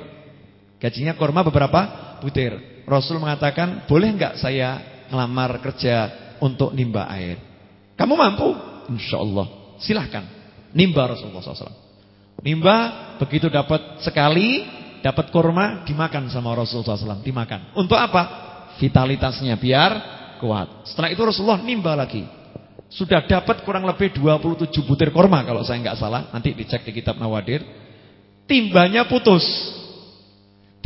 [SPEAKER 1] Gajinya korma beberapa butir. Rasul mengatakan boleh enggak saya ngelamar kerja untuk nimba air? Kamu mampu? Insya Allah. Silahkan. Nimba Rasulullah SAW. Nimba begitu dapat sekali dapat korma dimakan sama Rasulullah SAW. Dimakan. Untuk apa? Vitalitasnya biar kuat. Setelah itu Rasulullah nimba lagi. Sudah dapat kurang lebih 27 butir korma kalau saya nggak salah. Nanti dicek di kitab Nawadir. Timbanya putus.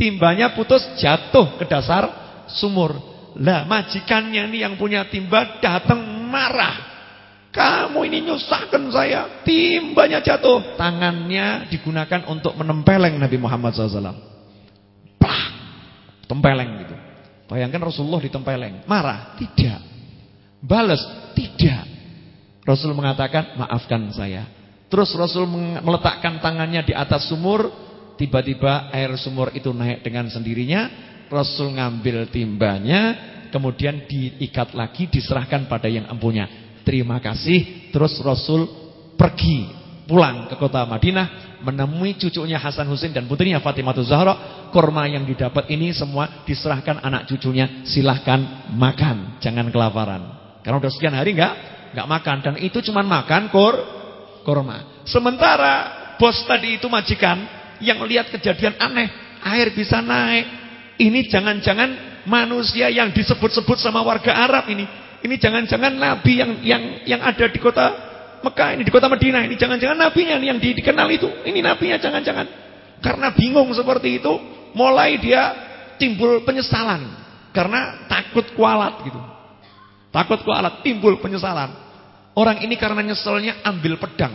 [SPEAKER 1] Timbanya putus jatuh ke dasar sumur. Lah majikannya nih yang punya timba datang marah. Kamu ini nyusahkan saya. Timbanya jatuh. Tangannya digunakan untuk menempeleng Nabi Muhammad SAW. Tempeleng gitu. Bayangkan Rasulullah ditempeleng. Marah? Tidak. Balas? Tidak. Rasul mengatakan, maafkan saya. Terus Rasul meletakkan tangannya di atas sumur. Tiba-tiba air sumur itu naik dengan sendirinya. Rasul ngambil timbanya. Kemudian diikat lagi, diserahkan pada yang empunya. Terima kasih. Terus Rasul pergi pulang ke kota Madinah menemui cucunya Hasan Husain dan putrinya Fatimah Zahra, korma yang didapat ini semua diserahkan anak cucunya, silahkan makan, jangan kelaparan. Karena udah sekian hari enggak enggak makan dan itu cuma makan kor korma. Sementara bos tadi itu majikan yang lihat kejadian aneh, air bisa naik. Ini jangan-jangan manusia yang disebut-sebut sama warga Arab ini. Ini jangan-jangan nabi yang yang yang ada di kota Mekah ini di kota Madinah ini jangan-jangan nabinya yang dikenal itu. Ini nabinya jangan-jangan. Karena bingung seperti itu, mulai dia timbul penyesalan karena takut kualat gitu. Takut kualat, timbul penyesalan. Orang ini karena nyeselnya ambil pedang.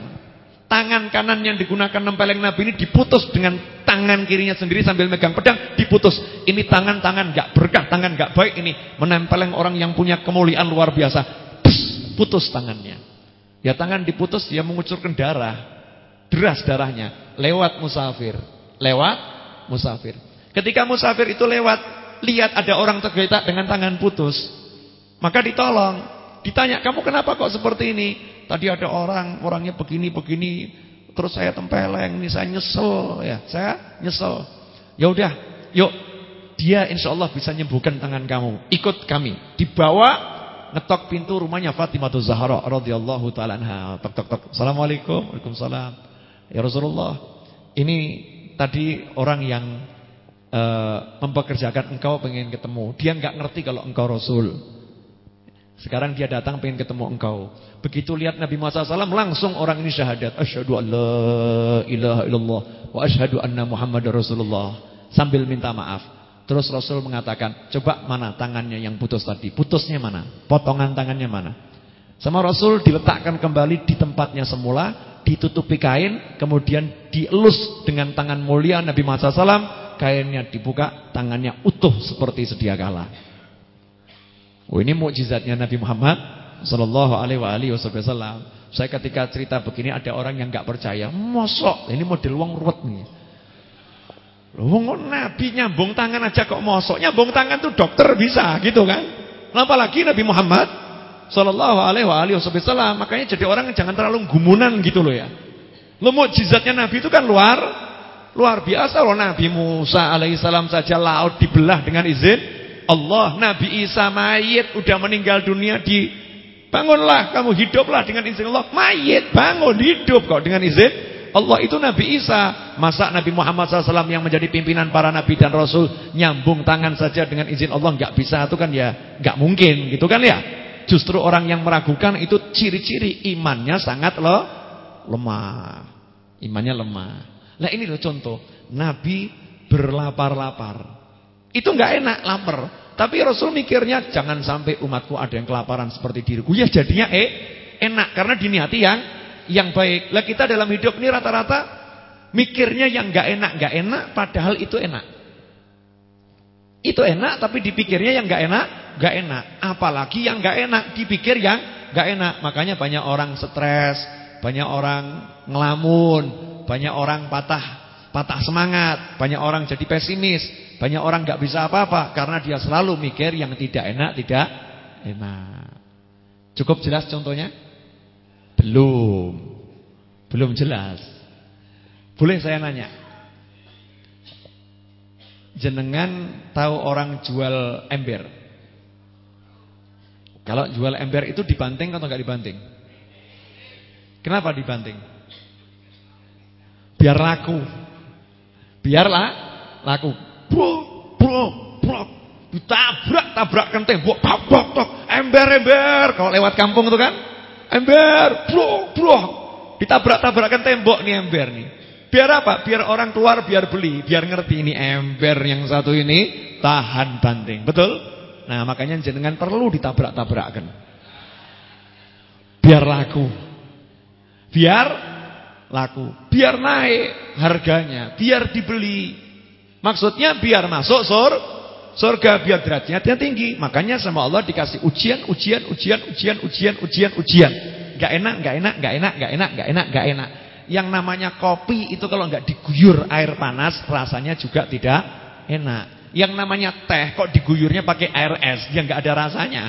[SPEAKER 1] Tangan kanan yang digunakan nempeleng Nabi ini diputus dengan tangan kirinya sendiri sambil megang pedang diputus. Ini tangan-tangan gak berkah, tangan gak baik ini menempeleng orang yang punya kemuliaan luar biasa. Pus, putus tangannya. Ya tangan diputus dia mengucurkan darah. Deras darahnya lewat musafir. Lewat musafir. Ketika musafir itu lewat, lihat ada orang tergeletak dengan tangan putus. Maka ditolong. Ditanya, "Kamu kenapa kok seperti ini?" Tadi ada orang, orangnya begini-begini, terus saya tempeleng, ini saya nyesel ya. Saya nyesel. Ya udah, yuk. Dia insya Allah bisa nyembuhkan tangan kamu. Ikut kami. Dibawa ngetok pintu rumahnya Fatimah Zahra radhiyallahu taala anha. Tok tok tok. Assalamualaikum. Waalaikumsalam. Ya Rasulullah, ini tadi orang yang uh, mempekerjakan engkau pengen ketemu. Dia nggak ngerti kalau engkau Rasul. Sekarang dia datang pengen ketemu engkau. Begitu lihat Nabi Muhammad SAW langsung orang ini syahadat. Asyhadu an la ilaha illallah wa asyhadu anna Muhammadar Rasulullah. Sambil minta maaf. Terus Rasul mengatakan, coba mana tangannya yang putus tadi? Putusnya mana? Potongan tangannya mana? Sama Rasul diletakkan kembali di tempatnya semula, ditutupi kain, kemudian dielus dengan tangan mulia Nabi Muhammad SAW, kainnya dibuka, tangannya utuh seperti sedia kala. Oh ini mukjizatnya Nabi Muhammad sallallahu alaihi wasallam. Saya ketika cerita begini ada orang yang nggak percaya. Mosok, ini model wong ruwet nih. Wong Nabi nyambung tangan aja kok mosok. Nyambung tangan tuh dokter bisa gitu kan. Apalagi Nabi Muhammad sallallahu alaihi wasallam. Makanya jadi orang jangan terlalu gumunan gitu loh ya. Lo mukjizatnya Nabi itu kan luar luar biasa loh Nabi Musa alaihissalam saja laut dibelah dengan izin Allah Nabi Isa mayit udah meninggal dunia di bangunlah kamu hiduplah dengan izin Allah mayit bangun hidup kok dengan izin Allah itu Nabi Isa. Masa Nabi Muhammad SAW yang menjadi pimpinan para Nabi dan Rasul nyambung tangan saja dengan izin Allah nggak bisa itu kan ya nggak mungkin gitu kan ya? Justru orang yang meragukan itu ciri-ciri imannya sangat loh lemah. Imannya lemah. Nah ini loh contoh Nabi berlapar-lapar. Itu nggak enak, lapar. Tapi Rasul mikirnya jangan sampai umatku ada yang kelaparan seperti diriku. Ya jadinya eh enak karena diniati yang yang baik. Lah kita dalam hidup ini rata-rata mikirnya yang nggak enak, nggak enak padahal itu enak. Itu enak tapi dipikirnya yang nggak enak, nggak enak. Apalagi yang nggak enak dipikir yang nggak enak. Makanya banyak orang stres, banyak orang ngelamun, banyak orang patah patah semangat, banyak orang jadi pesimis. Banyak orang nggak bisa apa-apa karena dia selalu mikir yang tidak enak, tidak enak. Cukup jelas contohnya? Belum. Belum jelas. Boleh saya nanya? Jenengan tahu orang jual ember? Kalau jual ember itu dibanting atau nggak dibanting? Kenapa dibanting? Biar laku. Biarlah laku bro, bro, bro, ditabrak, tabrakkan tembok, tok, tok, tok, ember, ember. Kalau lewat kampung itu kan, ember, bro, bro, ditabrak-tabrakkan tembok nih ember nih. Biar apa? Biar orang keluar, biar beli, biar ngerti ini ember yang satu ini tahan banting, betul? Nah makanya jenengan perlu ditabrak-tabrakkan. Biar laku, biar laku, biar naik harganya, biar dibeli. Maksudnya biar masuk sur surga biar derajatnya tinggi. Makanya sama Allah dikasih ujian, ujian, ujian, ujian, ujian, ujian, ujian. Gak enak, gak enak, gak enak, gak enak, gak enak, gak enak. Yang namanya kopi itu kalau nggak diguyur air panas rasanya juga tidak enak. Yang namanya teh kok diguyurnya pakai air es, dia nggak ada rasanya.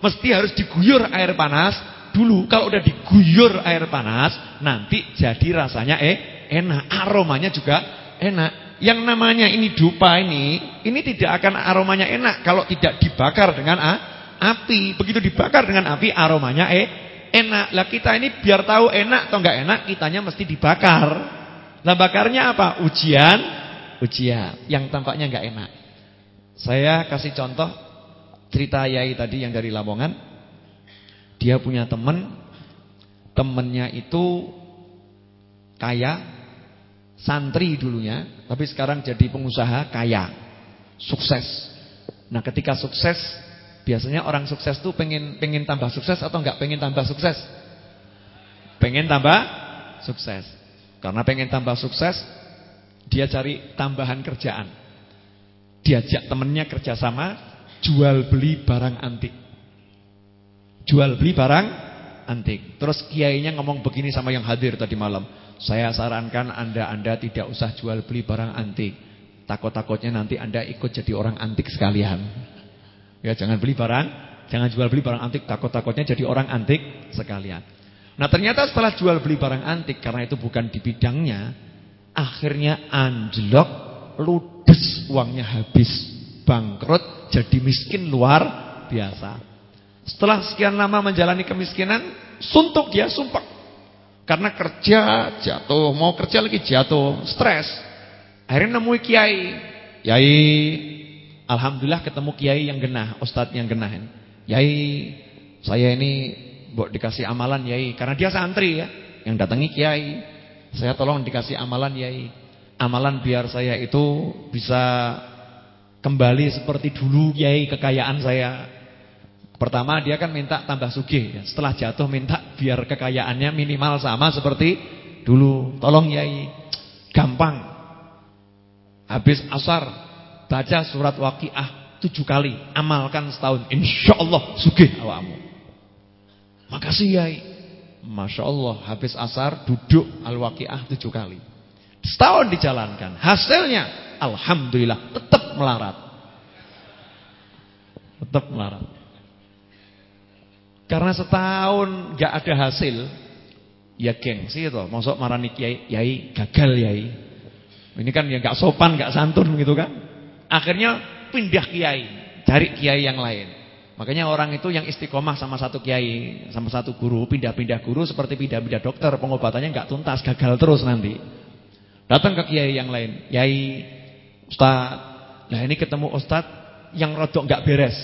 [SPEAKER 1] Mesti harus diguyur air panas dulu. Kalau udah diguyur air panas, nanti jadi rasanya eh enak, aromanya juga enak. Yang namanya ini dupa ini, ini tidak akan aromanya enak kalau tidak dibakar dengan api. Begitu dibakar dengan api, aromanya eh enak. Lah kita ini biar tahu enak atau enggak enak, kitanya mesti dibakar. Lah bakarnya apa? Ujian, ujian yang tampaknya enggak enak. Saya kasih contoh cerita Yai tadi yang dari Lamongan. Dia punya teman, temennya itu kaya, santri dulunya, tapi sekarang jadi pengusaha kaya, sukses. Nah, ketika sukses, biasanya orang sukses tuh pengen pengen tambah sukses atau enggak pengen tambah sukses? Pengen tambah sukses. Karena pengen tambah sukses, dia cari tambahan kerjaan. Diajak temennya kerjasama, jual beli barang antik. Jual beli barang antik. Terus kiainya ngomong begini sama yang hadir tadi malam. Saya sarankan Anda-Anda tidak usah jual beli barang antik. Takut-takutnya nanti Anda ikut jadi orang antik sekalian. Ya jangan beli barang, jangan jual beli barang antik. Takut-takutnya jadi orang antik sekalian. Nah ternyata setelah jual beli barang antik karena itu bukan di bidangnya, akhirnya anjlok, ludes uangnya habis, bangkrut, jadi miskin luar biasa. Setelah sekian lama menjalani kemiskinan, suntuk dia sumpah. Karena kerja jatuh, mau kerja lagi jatuh, stres. Akhirnya nemui kiai. Kiai, alhamdulillah ketemu kiai yang genah, ustadz yang genah. Kiai, saya ini buat dikasih amalan kiai karena dia santri ya, yang datangi kiai. Saya tolong dikasih amalan kiai. Amalan biar saya itu bisa kembali seperti dulu kiai kekayaan saya. Pertama dia kan minta tambah sugih ya. Setelah jatuh minta biar kekayaannya minimal sama seperti dulu. Tolong Yai. Gampang. Habis asar baca surat Waqiah tujuh kali, amalkan setahun. Insya Allah awamu. Makasih Yai. Masya Allah habis asar duduk Al-Waqiah tujuh kali. Setahun dijalankan. Hasilnya Alhamdulillah tetap melarat. Tetap melarat. Karena setahun gak ada hasil, ya gengsi itu. Masuk marani kiai, yai gagal yai. Ini kan ya gak sopan, gak santun gitu kan. Akhirnya pindah kiai, cari kiai yang lain. Makanya orang itu yang istiqomah sama satu kiai, sama satu guru, pindah-pindah guru seperti pindah-pindah dokter, pengobatannya gak tuntas, gagal terus nanti. Datang ke kiai yang lain, yai, ustad. Nah ini ketemu ustad yang rodok gak beres.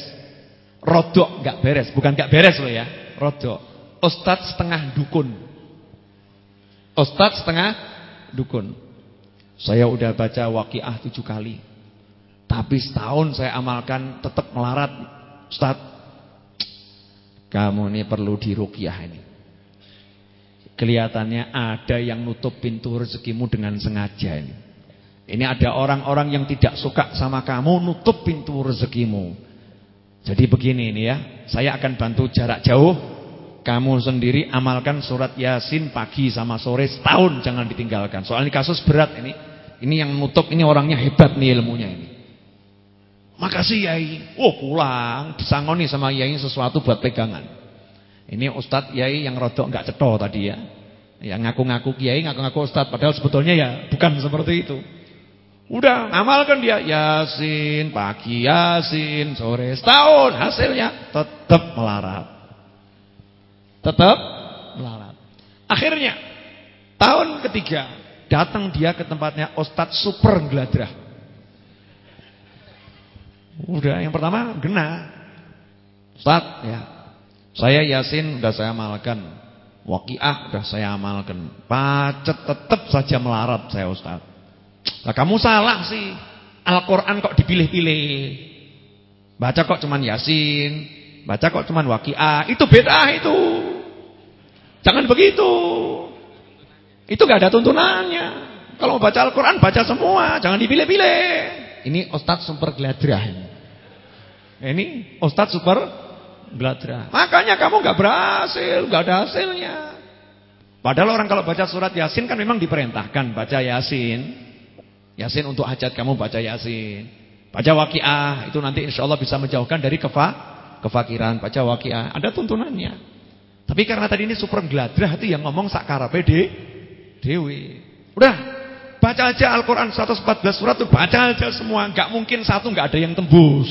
[SPEAKER 1] Rodok nggak beres, bukan nggak beres loh ya. Rodok. Ustadz setengah dukun. Ustadz setengah dukun. Saya udah baca waqiah tujuh kali. Tapi setahun saya amalkan tetap melarat. Ustadz, kamu ini perlu diruqyah ini. Kelihatannya ada yang nutup pintu rezekimu dengan sengaja ini. Ini ada orang-orang yang tidak suka sama kamu nutup pintu rezekimu. Jadi begini ini ya, saya akan bantu jarak jauh. Kamu sendiri amalkan surat Yasin pagi sama sore setahun jangan ditinggalkan. Soal ini kasus berat ini. Ini yang nutup ini orangnya hebat nih ilmunya ini. Makasih Yai. Oh pulang disangoni sama Yai sesuatu buat pegangan. Ini Ustadz Yai yang rodok nggak ceto tadi ya. Yang ngaku-ngaku Kiai, ngaku-ngaku Ustadz padahal sebetulnya ya bukan seperti itu. Udah amalkan dia Yasin, pagi Yasin, sore setahun hasilnya tetap melarat. Tetap melarat. Akhirnya tahun ketiga datang dia ke tempatnya Ustadz Super Gladrah. Udah yang pertama gena. Ustadz ya. Saya Yasin udah saya amalkan. Waqiah udah saya amalkan. Pacet tetap saja melarat saya Ustadz. Nah kamu salah sih. Al-Quran kok dipilih-pilih. Baca kok cuman Yasin. Baca kok cuman Waqiah. Itu beda itu. Jangan begitu. Itu gak ada tuntunannya. Kalau mau baca Al-Quran baca semua. Jangan dipilih-pilih. Ini Ustadz super geladrah ini. Ini Ustadz super geladrah. Makanya kamu gak berhasil. Gak ada hasilnya. Padahal orang kalau baca surat Yasin kan memang diperintahkan baca Yasin. Yasin untuk hajat kamu baca Yasin. Baca Waqiah itu nanti insya Allah bisa menjauhkan dari kefa kefakiran. Baca Waqiah ada tuntunannya. Tapi karena tadi ini super gladrah itu yang ngomong sakarape de dewi. Udah baca aja Al-Qur'an 114 surat tuh baca aja semua. Gak mungkin satu gak ada yang tembus.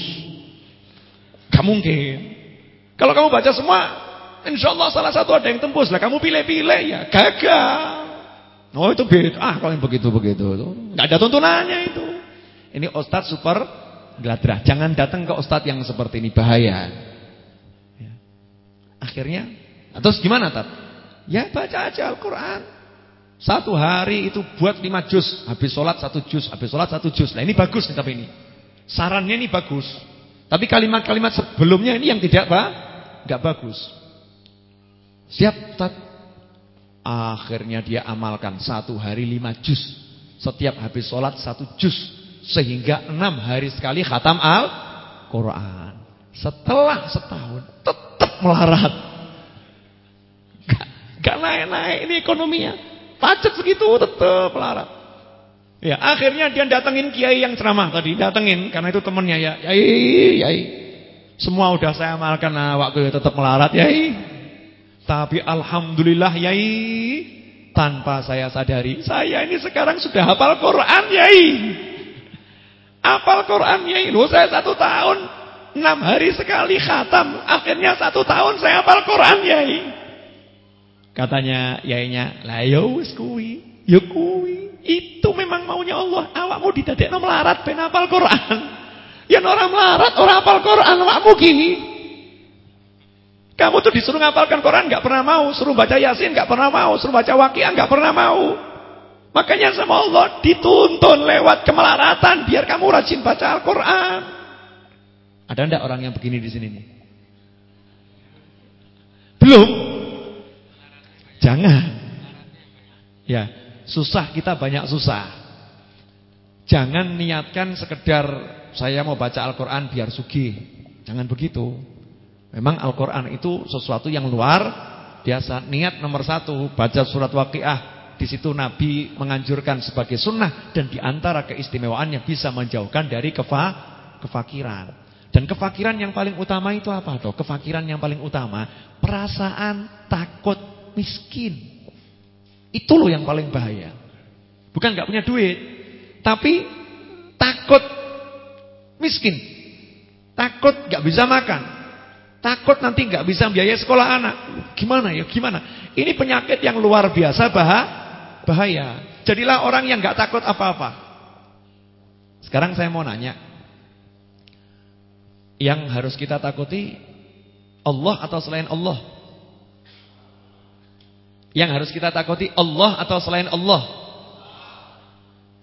[SPEAKER 1] Gak mungkin. Kalau kamu baca semua, insya Allah salah satu ada yang tembus lah. Kamu pilih-pilih ya gagal. Oh itu beda. Ah kalau yang begitu-begitu itu nggak ada tuntunannya itu. Ini ustadz super gladrah. Jangan datang ke ustadz yang seperti ini bahaya. Ya. Akhirnya, terus gimana tat? Ya baca aja Al-Quran. Satu hari itu buat lima juz. Habis sholat satu juz. Habis sholat satu juz. Nah ini bagus nih tapi ini. Sarannya ini bagus. Tapi kalimat-kalimat sebelumnya ini yang tidak pak, nggak bagus. Siap tat? Akhirnya dia amalkan satu hari lima juz. Setiap habis sholat satu juz. Sehingga enam hari sekali khatam Al-Quran. Setelah setahun tetap melarat. Gak, naik-naik ini ekonominya. Pajak segitu tetap melarat. Ya, akhirnya dia datengin kiai yang ceramah tadi, datengin karena itu temennya ya. Yai, yai. Semua udah saya amalkan nah, waktu tetap melarat, yai. Tapi alhamdulillah, yai, tanpa saya sadari, saya ini sekarang sudah hafal Quran, yai. Hafal Quran, yai. Loh, saya satu tahun enam hari sekali khatam, akhirnya satu tahun saya hafal Quran, yai. Katanya yainya, "Lah ya wis kuwi, ya kuwi." Itu memang maunya Allah. Awakmu didadekno melarat ben hafal Quran. Ya orang melarat, orang hafal Quran awakmu gini. Kamu tuh disuruh ngapalkan Quran nggak pernah mau, suruh baca Yasin nggak pernah mau, suruh baca Waqiah nggak pernah mau. Makanya sama Allah dituntun lewat kemelaratan biar kamu rajin baca Al-Qur'an. Ada enggak orang yang begini di sini? Belum? Jangan. Ya, Susah kita banyak susah. Jangan niatkan sekedar saya mau baca Al-Quran biar sugih. Jangan begitu. Memang Al-Quran itu sesuatu yang luar biasa. Niat nomor satu, baca surat waqiah. Di situ Nabi menganjurkan sebagai sunnah. Dan di antara keistimewaannya bisa menjauhkan dari kefa, kefakiran. Dan kefakiran yang paling utama itu apa? Toh? Kefakiran yang paling utama, perasaan takut miskin. Itu loh yang paling bahaya. Bukan nggak punya duit, tapi takut miskin. Takut nggak bisa makan. Takut nanti nggak bisa biaya sekolah anak. Gimana ya? Gimana? Ini penyakit yang luar biasa bahaya. Jadilah orang yang nggak takut apa-apa. Sekarang saya mau nanya. Yang harus kita takuti Allah atau selain Allah? Yang harus kita takuti Allah atau selain Allah?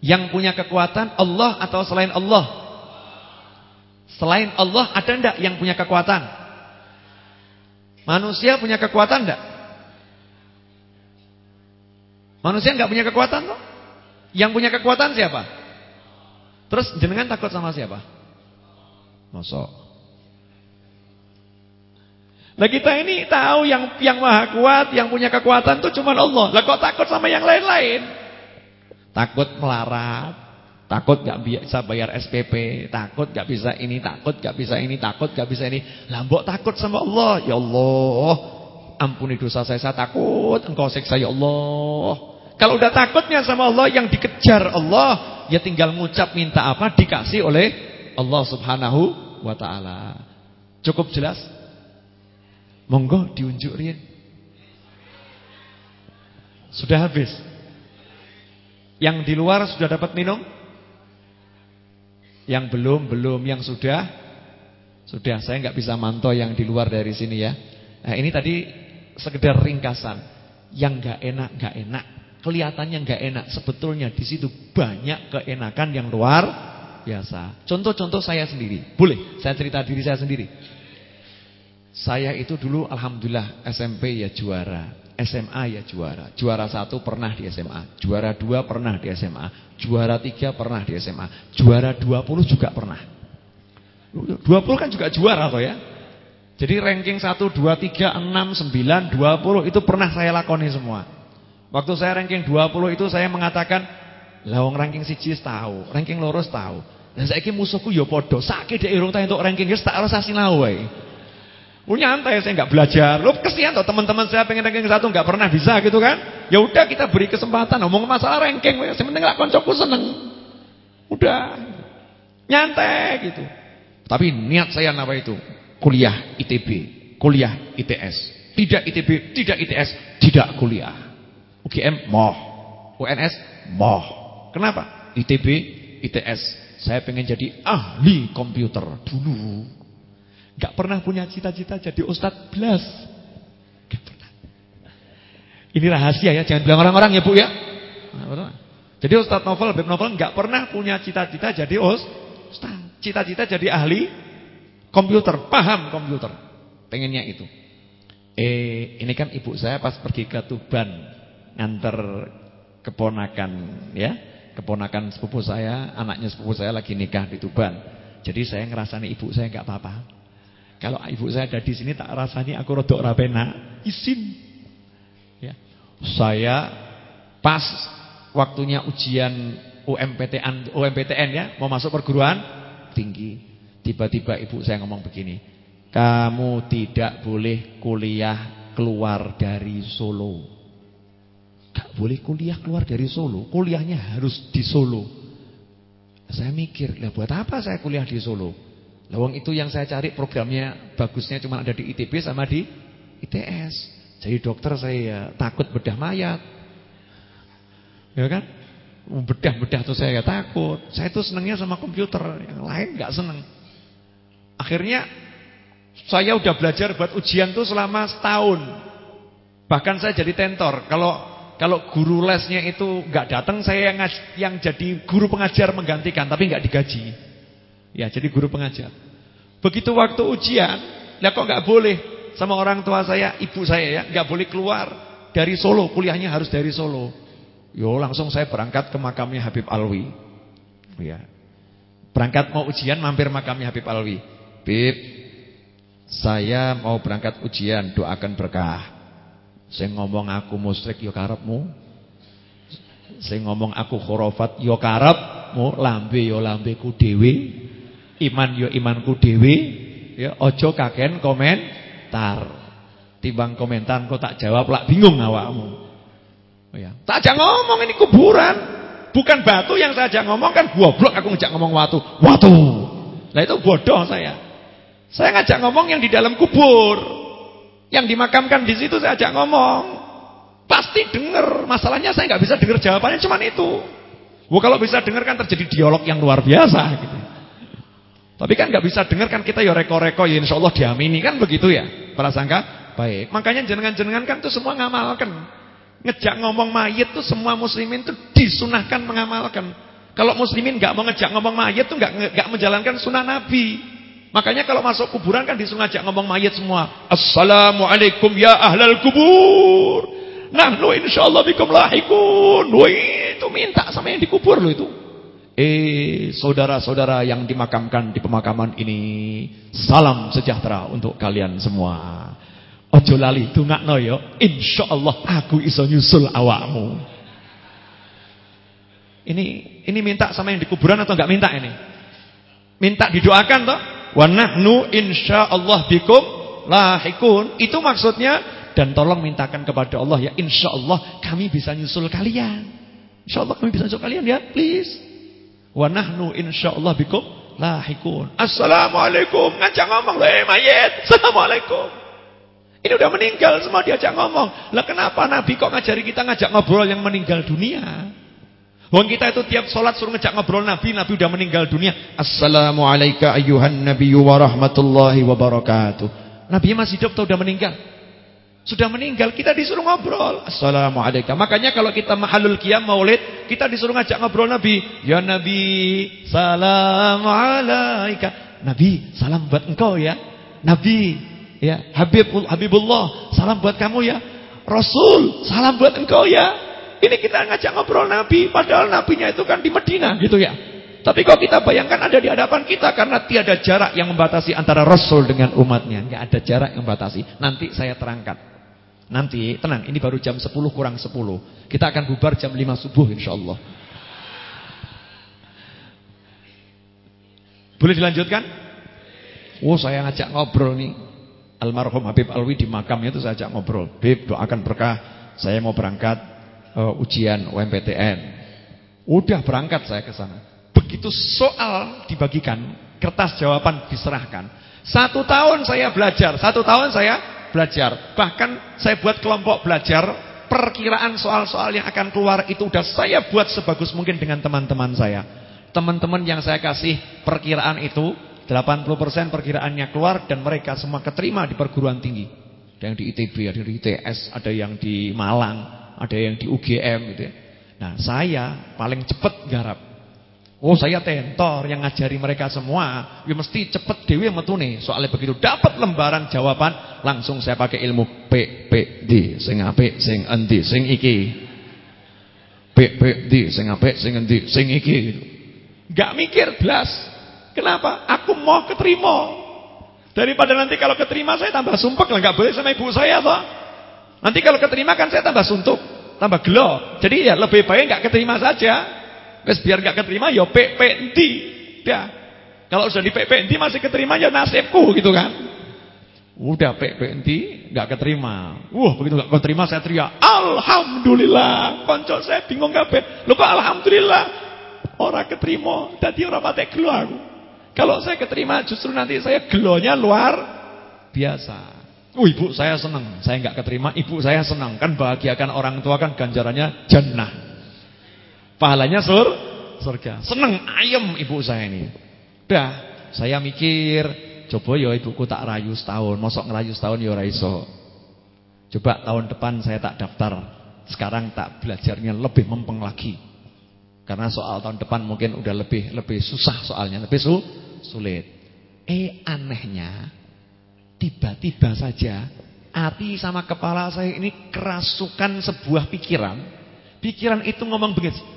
[SPEAKER 1] Yang punya kekuatan Allah atau selain Allah? Selain Allah ada enggak yang punya kekuatan? Manusia punya kekuatan enggak? Manusia enggak punya kekuatan loh. Yang punya kekuatan siapa? Terus jenengan takut sama siapa? Mosok. Nah kita ini tahu yang yang maha kuat, yang punya kekuatan itu cuma Allah. Lah kok takut sama yang lain-lain? Takut melarat, takut gak bisa bayar SPP, takut gak bisa ini, takut gak bisa ini, takut gak bisa ini. Lah mbok takut sama Allah, ya Allah. Ampuni dosa saya, saya takut engkau siksa ya Allah. Kalau udah takutnya sama Allah yang dikejar Allah, ya tinggal ngucap minta apa dikasih oleh Allah Subhanahu wa taala. Cukup jelas? Monggo diunjuk Rian. Sudah habis. Yang di luar sudah dapat minum? Yang belum, belum. Yang sudah? Sudah. Saya nggak bisa mantau yang di luar dari sini ya. Nah ini tadi sekedar ringkasan. Yang nggak enak, nggak enak. Kelihatannya nggak enak. Sebetulnya di situ banyak keenakan yang luar biasa. Contoh-contoh saya sendiri. Boleh? Saya cerita diri saya sendiri. Saya itu dulu alhamdulillah SMP ya juara, SMA ya juara. Juara satu pernah di SMA, juara dua pernah di SMA, juara tiga pernah di SMA, juara dua puluh juga pernah. Dua puluh kan juga juara toh ya. Jadi ranking satu, dua, tiga, enam, sembilan, dua puluh itu pernah saya lakoni semua. Waktu saya ranking dua puluh itu saya mengatakan, lawang ranking siji tahu, ranking lurus tahu. Dan saya musuhku ya podo, sakit dek irung untuk ranking tak rasa sinau Oh nyantai saya nggak belajar. Lo kesian tuh teman-teman saya pengen ranking satu nggak pernah bisa gitu kan? Ya udah kita beri kesempatan ngomong masalah ranking. Saya penting lah koncoku seneng. Udah nyantai gitu. Tapi niat saya apa itu? Kuliah ITB, kuliah ITS. Tidak ITB, tidak ITS, tidak kuliah. UGM moh, UNS moh. Kenapa? ITB, ITS. Saya pengen jadi ahli komputer dulu. Gak pernah punya cita-cita jadi ustadz belas. Ini rahasia ya, jangan bilang orang-orang ya Bu ya. Jadi ustadz novel, beb novel gak pernah punya cita-cita jadi ustadz. Cita-cita jadi ahli komputer, paham komputer. Pengennya itu. Eh, ini kan ibu saya pas pergi ke Tuban nganter keponakan ya. Keponakan sepupu saya, anaknya sepupu saya lagi nikah di Tuban. Jadi saya ngerasani ibu saya nggak apa-apa. Kalau ibu saya ada di sini tak rasanya aku rodok ora penak, isin. Ya. Saya Pas waktunya ujian UMPTN, UMPTN ya, mau masuk perguruan tinggi. Tiba-tiba ibu saya ngomong begini, kamu tidak boleh kuliah keluar dari Solo. Gak boleh kuliah keluar dari Solo, kuliahnya harus di Solo. Saya mikir, lah buat apa saya kuliah di Solo? Lawang itu yang saya cari programnya bagusnya cuma ada di ITB sama di ITS. Jadi dokter saya takut bedah mayat. Ya kan? Bedah-bedah tuh saya takut. Saya tuh senangnya sama komputer, yang lain gak seneng. Akhirnya saya udah belajar buat ujian tuh selama setahun. Bahkan saya jadi tentor. Kalau kalau guru lesnya itu gak datang, saya yang yang jadi guru pengajar menggantikan, tapi gak digaji. Ya, jadi guru pengajar. Begitu waktu ujian, lah kok gak boleh sama orang tua saya, ibu saya ya, gak boleh keluar dari Solo, kuliahnya harus dari Solo. Yo langsung saya berangkat ke makamnya Habib Alwi. Ya. Berangkat mau ujian mampir makamnya Habib Alwi. Bib, saya mau berangkat ujian, doakan berkah. Saya ngomong aku musyrik yo karepmu. Saya ngomong aku khurafat yo karepmu, lambe yo lambeku dhewe. Iman yo imanku dhewe. Ya ojo kaken komentar. Timbang komentar kok tak jawab lak bingung awakmu. Ya. Tak ngomong ini kuburan. Bukan batu yang saya ajak ngomong kan goblok aku ngajak ngomong watu. Watu. Nah itu bodoh saya. Saya ngajak ngomong yang di dalam kubur. Yang dimakamkan di situ saya ajak ngomong. Pasti dengar. Masalahnya saya nggak bisa dengar jawabannya cuman itu. Wah kalau bisa dengar kan terjadi dialog yang luar biasa gitu. Tapi kan nggak bisa dengar kan kita ya reko-reko ya insya Allah diamini kan begitu ya. Prasangka baik. Makanya jenengan-jenengan kan tuh semua ngamalkan. Ngejak ngomong mayit tuh semua muslimin tuh disunahkan mengamalkan. Kalau muslimin nggak mau ngejak ngomong mayit tuh nggak nggak menjalankan sunnah Nabi. Makanya kalau masuk kuburan kan disuruh ngajak ngomong mayit semua. Assalamualaikum ya ahlal kubur. Nah, lo insyaallah bikum lahikun. Lo itu minta sama yang dikubur lo itu. Eh, saudara-saudara yang dimakamkan di pemakaman ini, salam sejahtera untuk kalian semua. Ojo lali dongakno ya. Insyaallah aku iso nyusul awakmu. Ini ini minta sama yang di kuburan atau enggak minta ini? Minta didoakan toh? Wa nahnu insyaallah bikum lahikun. Itu maksudnya dan tolong mintakan kepada Allah ya insyaallah kami bisa nyusul kalian. Insyaallah kami bisa nyusul kalian ya, please. Wa nahnu insyaallah bikum lahikun. Assalamualaikum. Ngajak ngomong, "Eh mayit, assalamualaikum." Ini udah meninggal semua diajak ngomong. Lah kenapa Nabi kok ngajari kita ngajak ngobrol yang meninggal dunia? Wong kita itu tiap sholat suruh ngajak ngobrol Nabi, Nabi udah meninggal dunia. Assalamualaikum ayuhan nabiyyu wa rahmatullahi wa barakatuh. Nabi masih hidup atau udah meninggal? Sudah meninggal, kita disuruh ngobrol. Assalamualaikum. Makanya kalau kita mahalul qiyam maulid, kita disuruh ngajak ngobrol Nabi. Ya Nabi, salam alaika. Nabi, salam buat engkau ya. Nabi, Ya, Habib Habibullah, salam buat kamu ya. Rasul, salam buat engkau ya. Ini kita ngajak ngobrol Nabi, padahal nabinya itu kan di Medina gitu ya. Tapi kok kita bayangkan ada di hadapan kita karena tiada jarak yang membatasi antara Rasul dengan umatnya. Enggak ada jarak yang membatasi. Nanti saya terangkan. Nanti, tenang, ini baru jam 10 kurang 10. Kita akan bubar jam 5 subuh insyaallah. Boleh dilanjutkan? Oh, saya ngajak ngobrol nih. Almarhum Habib Alwi di makamnya itu saya ajak ngobrol. Habib doakan berkah. Saya mau berangkat uh, ujian UMPTN. Udah berangkat saya ke sana. Begitu soal dibagikan, kertas jawaban diserahkan. Satu tahun saya belajar, satu tahun saya belajar. Bahkan saya buat kelompok belajar, perkiraan soal-soal yang akan keluar itu udah saya buat sebagus mungkin dengan teman-teman saya. Teman-teman yang saya kasih perkiraan itu 80% perkiraannya keluar dan mereka semua keterima di perguruan tinggi. Ada yang di ITB, ada yang di ITS, ada yang di Malang, ada yang di UGM gitu ya. Nah, saya paling cepat garap. Oh, saya tentor yang ngajari mereka semua. Ya mesti cepet dewi metune. Soalnya begitu dapat lembaran jawaban, langsung saya pakai ilmu P P D, sing apik, sing endi, sing iki. P P D, sing apik, sing endi, sing iki. Gak mikir blas. Kenapa? Aku mau keterima. Daripada nanti kalau keterima saya tambah sumpek lah. Gak boleh sama ibu saya toh. Nanti kalau keterima kan saya tambah suntuk. tambah gelo. Jadi ya lebih baik nggak keterima saja. Wes biar nggak keterima ya PP endi. Ya. Kalau sudah di PP endi masih keterima ya nasibku gitu kan. Udah PP endi nggak keterima. Wah, begitu nggak keterima saya teriak, "Alhamdulillah." Konco saya bingung kabeh. Lho kok alhamdulillah? Ora keterima, dadi ora patek aku. Kalau saya keterima justru nanti saya gelonya luar biasa. Oh ibu saya senang, saya nggak keterima, ibu saya senang. Kan bahagiakan orang tua kan ganjarannya jannah. Pahalanya sur, surga. Senang ayam ibu saya ini. Udah, saya mikir, coba ya ibuku tak rayu setahun, mosok ngerayu setahun ya raiso. Coba tahun depan saya tak daftar. Sekarang tak belajarnya lebih mempeng lagi. Karena soal tahun depan mungkin udah lebih lebih susah soalnya, lebih su, sulit. Eh anehnya Tiba-tiba saja hati sama kepala saya ini kerasukan sebuah pikiran. Pikiran itu ngomong begitu.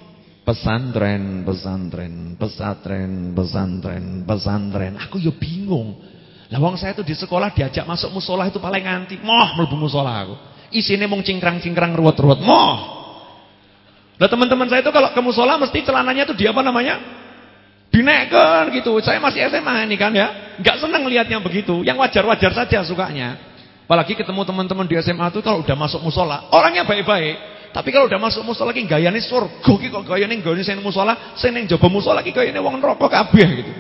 [SPEAKER 1] Pesantren, pesantren, pesantren, pesantren, pesantren. Aku yo bingung. Lawang saya itu di sekolah diajak masuk musola itu paling nganti. Moh mlebu musola aku. Isine mung cingkrang-cingkrang ruwet-ruwet. Moh. Nah teman-teman saya itu kalau ke musola mesti celananya itu dia apa namanya? Dinaikan gitu. Saya masih SMA ini kan ya. Enggak senang lihatnya begitu. Yang wajar-wajar saja sukanya. Apalagi ketemu teman-teman di SMA itu kalau udah masuk musola, orangnya baik-baik. Tapi kalau udah masuk musola ki gayane surga ki kok gayane nggone sing musola, sing ning jaba musola ki gayane wong neraka kabeh gitu.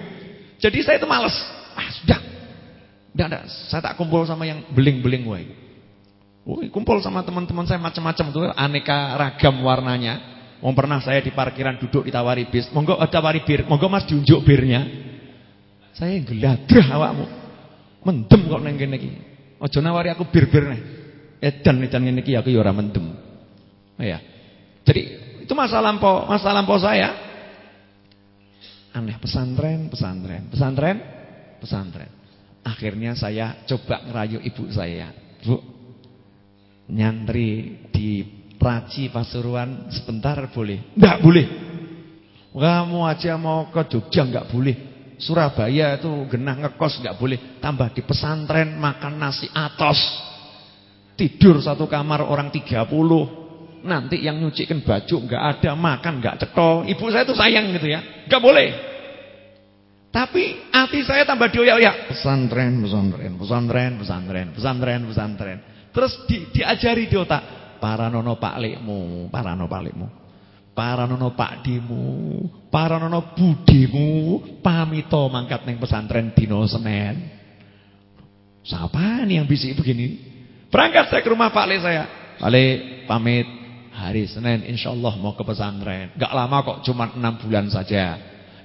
[SPEAKER 1] Jadi saya itu males. Ah, sudah. Enggak ada. Saya tak kumpul sama yang beling-beling wae. Oh, kumpul sama teman-teman saya macam-macam tuh, aneka ragam warnanya. Mau pernah saya di parkiran duduk ditawari bis, monggo tawari bir, monggo Mas diunjuk birnya. Saya geladrah awakmu. Mendem kok neng kene iki. Aja nawari aku bir-bir nih. Edan edan ngene aku ya mendem. Ya. Jadi itu masa lampau, masa lampau saya. Aneh pesantren, pesantren, pesantren, pesantren. Akhirnya saya coba ngerayu ibu saya. Bu, nyantri di Raci Pasuruan sebentar boleh? Enggak boleh. Kamu aja mau ke Jogja enggak boleh. Surabaya itu genah ngekos enggak boleh. Tambah di pesantren makan nasi atos. Tidur satu kamar orang 30. Nanti yang nyucikan baju enggak ada, makan enggak cetol. Ibu saya tuh sayang gitu ya. Enggak boleh. Tapi hati saya tambah dioyak-oyak. Pesantren, pesantren, pesantren, pesantren, pesantren, pesantren. Terus di, diajari di otak para nono paklikmu, para nono paklikmu, para nono pakdimu, para nono budimu, pamito mangkat neng pesantren dino Senin. Siapa nih yang bisik begini? Berangkat saya ke rumah Pak Le saya. Pak Le pamit hari Senin insya Allah mau ke pesantren. Gak lama kok cuma enam bulan saja.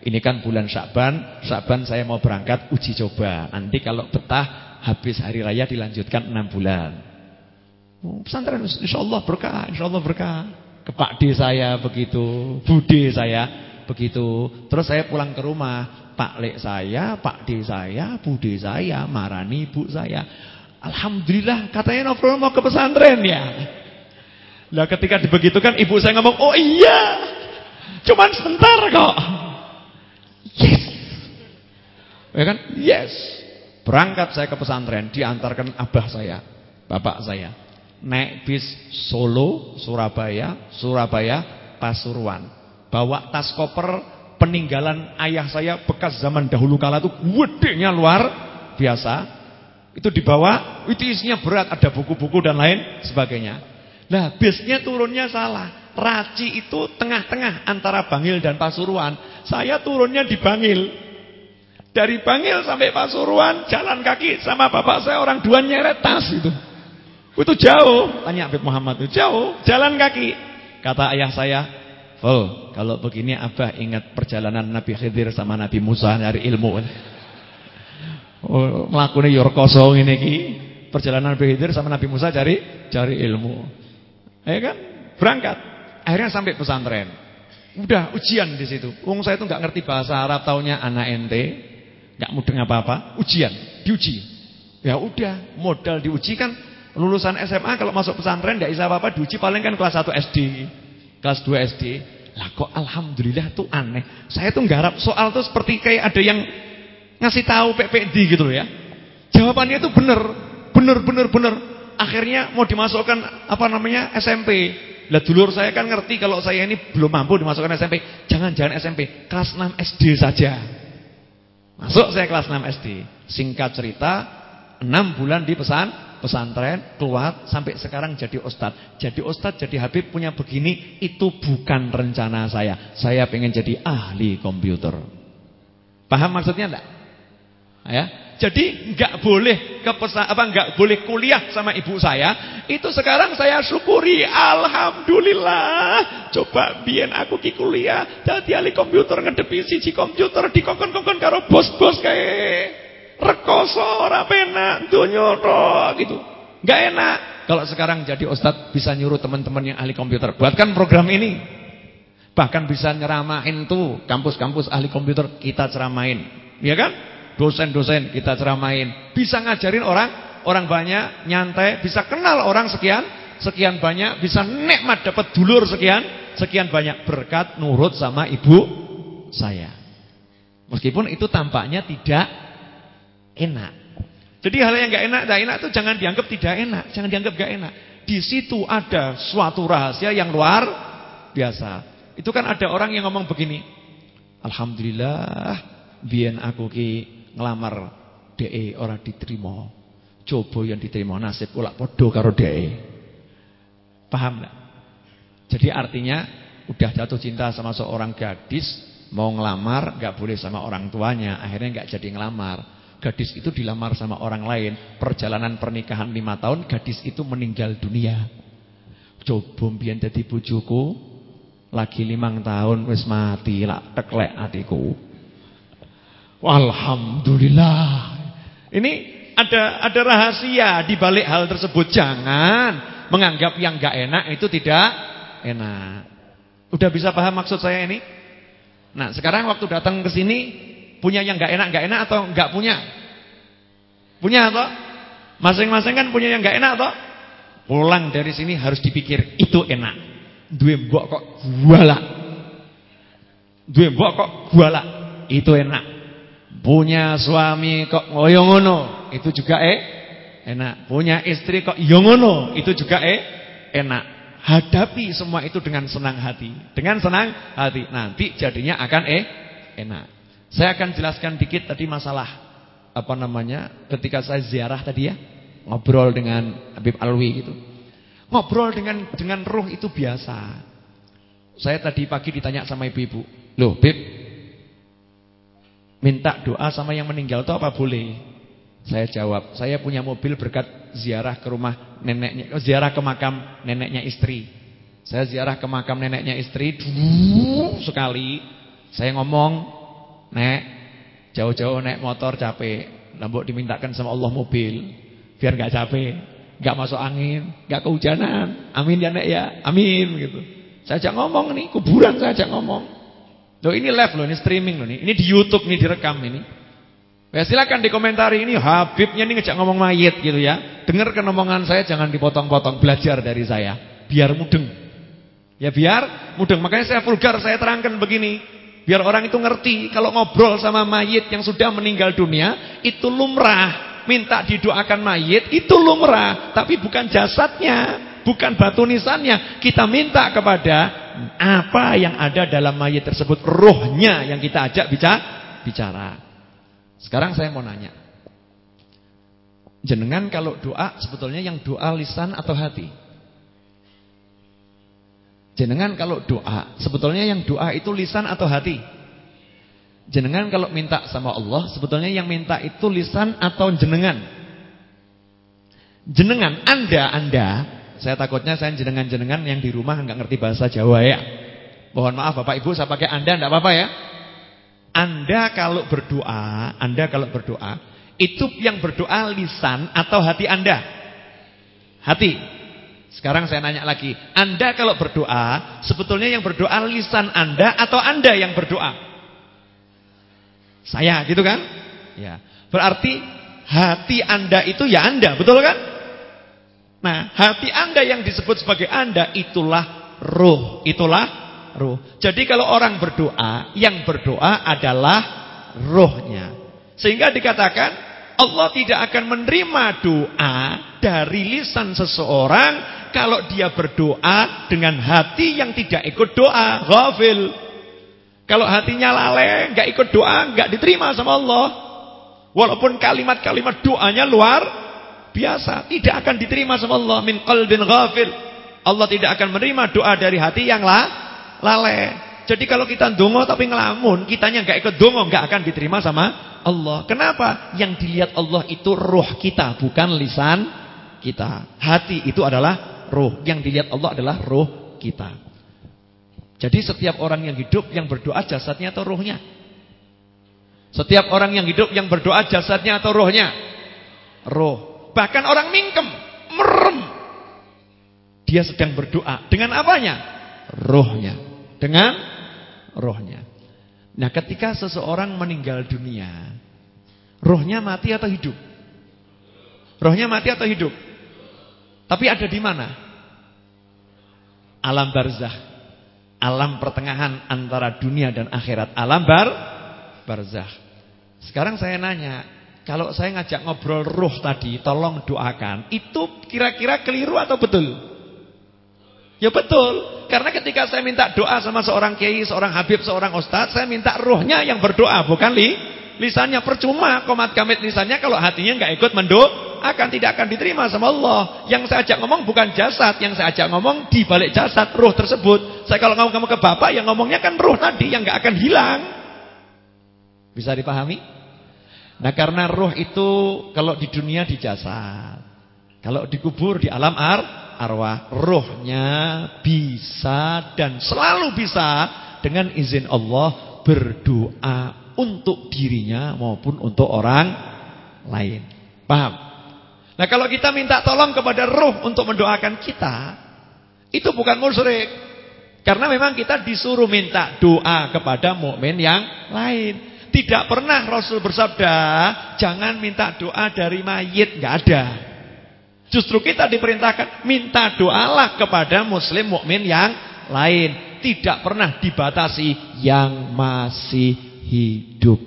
[SPEAKER 1] Ini kan bulan Syakban, Syakban saya mau berangkat uji coba. Nanti kalau betah habis hari raya dilanjutkan enam bulan. Oh, pesantren insya Allah berkah, insya Allah berkah. Ke Pak D saya begitu, Bude saya begitu. Terus saya pulang ke rumah, Pak Lek saya, Pak D saya, Bude saya, marani ibu saya. Alhamdulillah katanya Novel mau ke pesantren ya. Lah ketika dibegitukan ibu saya ngomong, "Oh iya. Cuman sebentar kok." Yes. Ya kan? Yes. Berangkat saya ke pesantren, diantarkan abah saya, bapak saya naik bis Solo, Surabaya, Surabaya, Pasuruan. Bawa tas koper peninggalan ayah saya bekas zaman dahulu kala itu gedenya luar biasa. Itu dibawa, itu isinya berat, ada buku-buku dan lain sebagainya. Nah, bisnya turunnya salah. Raci itu tengah-tengah antara Bangil dan Pasuruan. Saya turunnya di Bangil. Dari Bangil sampai Pasuruan jalan kaki sama bapak saya orang dua nyeret tas itu. Itu jauh. Tanya Habib Muhammad itu jauh, jalan kaki. Kata ayah saya, "Ful, kalau begini Abah ingat perjalanan Nabi Khidir sama Nabi Musa dari ilmu." Oh, melakukan kosong ini ki. Perjalanan Nabi Khidir sama Nabi Musa cari cari ilmu. Ya kan? Berangkat. Akhirnya sampai pesantren. Udah ujian di situ. Wong saya itu nggak ngerti bahasa Arab, taunya anak ente, nggak mudeng apa-apa. Ujian, diuji. Ya udah, modal diuji kan Lulusan SMA kalau masuk pesantren tidak bisa apa-apa diuji paling kan kelas 1 SD, kelas 2 SD. Lah kok alhamdulillah tuh aneh. Saya tuh nggarap soal tuh seperti kayak ada yang ngasih tahu PPD gitu loh ya. Jawabannya itu benar, benar benar benar. Akhirnya mau dimasukkan apa namanya SMP. Lah dulur saya kan ngerti kalau saya ini belum mampu dimasukkan SMP. Jangan-jangan SMP, kelas 6 SD saja. Masuk saya kelas 6 SD. Singkat cerita, 6 bulan di pesan pesantren, keluar sampai sekarang jadi ustad. Jadi ustad, jadi Habib punya begini, itu bukan rencana saya. Saya pengen jadi ahli komputer. Paham maksudnya enggak? Ya. Jadi nggak boleh ke apa nggak boleh kuliah sama ibu saya. Itu sekarang saya syukuri, alhamdulillah. Coba biar aku ki kuliah, jadi ahli komputer ngedepi siji komputer dikongkon-kongkon karo bos-bos kayak rekoso ora penak donya gitu. Nggak enak. Kalau sekarang jadi ustadz bisa nyuruh teman-teman yang ahli komputer buatkan program ini. Bahkan bisa nyeramain tuh kampus-kampus ahli komputer kita ceramain. Ya kan? Dosen-dosen kita ceramain, bisa ngajarin orang, orang banyak, nyantai, bisa kenal orang sekian, sekian banyak, bisa nikmat dapat dulur sekian, sekian banyak berkat nurut sama ibu saya. Meskipun itu tampaknya tidak enak. Jadi hal yang gak enak, gak enak itu jangan dianggap tidak enak, jangan dianggap gak enak. Di situ ada suatu rahasia yang luar biasa. Itu kan ada orang yang ngomong begini. Alhamdulillah, biar aku ki ngelamar DE orang diterima. Coba yang diterima nasib ulak podo karo DE. Paham enggak? Jadi artinya udah jatuh cinta sama seorang gadis, mau ngelamar nggak boleh sama orang tuanya, akhirnya nggak jadi ngelamar. Gadis itu dilamar sama orang lain, perjalanan pernikahan lima tahun, gadis itu meninggal dunia. Coba biar jadi bujuku, lagi limang tahun wis mati lah teklek hatiku. Alhamdulillah. Ini ada ada rahasia di balik hal tersebut. Jangan menganggap yang gak enak itu tidak enak. Udah bisa paham maksud saya ini? Nah, sekarang waktu datang ke sini punya yang gak enak gak enak atau gak punya? Punya atau? Masing-masing kan punya yang gak enak atau? Pulang dari sini harus dipikir itu enak. Dua mbok kok guala. Dua mbok kok guala. Itu enak. Punya suami kok ngoyo ngono, itu juga eh enak. Punya istri kok yo ngono, itu juga eh enak. Hadapi semua itu dengan senang hati. Dengan senang hati. Nanti jadinya akan eh enak. Saya akan jelaskan dikit tadi masalah apa namanya ketika saya ziarah tadi ya, ngobrol dengan Habib Alwi gitu. Ngobrol dengan dengan roh itu biasa. Saya tadi pagi ditanya sama ibu-ibu, "Loh, Bib, Minta doa sama yang meninggal itu apa boleh? Saya jawab, saya punya mobil berkat ziarah ke rumah neneknya, oh, ziarah ke makam neneknya istri. Saya ziarah ke makam neneknya istri dulu sekali. Saya ngomong, "Nek, jauh-jauh naik motor capek. Lambok dimintakan sama Allah mobil biar nggak capek, nggak masuk angin, nggak kehujanan. Amin ya, Nek ya. Amin gitu. Saya ajak ngomong nih, kuburan saya ajak ngomong. Loh ini live loh, ini streaming loh nih. Ini di YouTube nih direkam ini. Ya silakan dikomentari ini Habibnya nih ngejak ngomong mayit gitu ya. Dengarkan omongan saya jangan dipotong-potong, belajar dari saya biar mudeng. Ya biar mudeng. Makanya saya vulgar saya terangkan begini. Biar orang itu ngerti kalau ngobrol sama mayit yang sudah meninggal dunia itu lumrah. Minta didoakan mayit itu lumrah, tapi bukan jasadnya, bukan batu nisannya. Kita minta kepada apa yang ada dalam mayat tersebut, rohnya yang kita ajak bicara. Sekarang saya mau nanya. Jenengan kalau doa sebetulnya yang doa lisan atau hati? Jenengan kalau doa sebetulnya yang doa itu lisan atau hati? Jenengan kalau minta sama Allah sebetulnya yang minta itu lisan atau jenengan? Jenengan, Anda, Anda saya takutnya saya jenengan-jenengan yang di rumah nggak ngerti bahasa Jawa ya. Mohon maaf Bapak Ibu, saya pakai Anda enggak apa-apa ya. Anda kalau berdoa, Anda kalau berdoa, itu yang berdoa lisan atau hati Anda? Hati. Sekarang saya nanya lagi, Anda kalau berdoa, sebetulnya yang berdoa lisan Anda atau Anda yang berdoa? Saya, gitu kan? Ya. Berarti hati Anda itu ya Anda, betul kan? Nah, hati Anda yang disebut sebagai Anda itulah ruh, itulah ruh. Jadi kalau orang berdoa, yang berdoa adalah ruhnya. Sehingga dikatakan Allah tidak akan menerima doa dari lisan seseorang kalau dia berdoa dengan hati yang tidak ikut doa, ghafil. Kalau hatinya lalai, nggak ikut doa, nggak diterima sama Allah. Walaupun kalimat-kalimat doanya luar biasa, tidak akan diterima sama Allah min qalbin ghafil. Allah tidak akan menerima doa dari hati yang la, lalai. Jadi kalau kita dongo tapi ngelamun, kitanya nggak ikut dongo, nggak akan diterima sama Allah. Kenapa? Yang dilihat Allah itu roh kita, bukan lisan kita. Hati itu adalah roh. Yang dilihat Allah adalah roh kita. Jadi setiap orang yang hidup yang berdoa jasadnya atau rohnya? Setiap orang yang hidup yang berdoa jasadnya atau rohnya? Roh. Bahkan orang mingkem, merem. Dia sedang berdoa. Dengan apanya? Rohnya. Dengan rohnya. Nah ketika seseorang meninggal dunia, rohnya mati atau hidup? Rohnya mati atau hidup? Tapi ada di mana? Alam barzah. Alam pertengahan antara dunia dan akhirat. Alam bar barzah. Sekarang saya nanya, kalau saya ngajak ngobrol roh tadi, tolong doakan. Itu kira-kira keliru atau betul? Ya betul. Karena ketika saya minta doa sama seorang kiai, seorang habib, seorang ustaz, saya minta rohnya yang berdoa, bukan li lisannya. Percuma komat kamit lisannya kalau hatinya nggak ikut mendoa, akan tidak akan diterima sama Allah. Yang saya ajak ngomong bukan jasad, yang saya ajak ngomong di balik jasad roh tersebut. Saya kalau ngomong ke bapak, yang ngomongnya kan roh tadi yang nggak akan hilang. Bisa dipahami? Nah karena roh itu kalau di dunia di jasad, kalau dikubur di alam ar arwah rohnya bisa dan selalu bisa dengan izin Allah berdoa untuk dirinya maupun untuk orang lain. Paham? Nah kalau kita minta tolong kepada roh untuk mendoakan kita, itu bukan musyrik. Karena memang kita disuruh minta doa kepada mukmin yang lain. Tidak pernah Rasul bersabda, jangan minta doa dari mayit, nggak ada. Justru kita diperintahkan minta doalah kepada muslim mukmin yang lain, tidak pernah dibatasi yang masih hidup.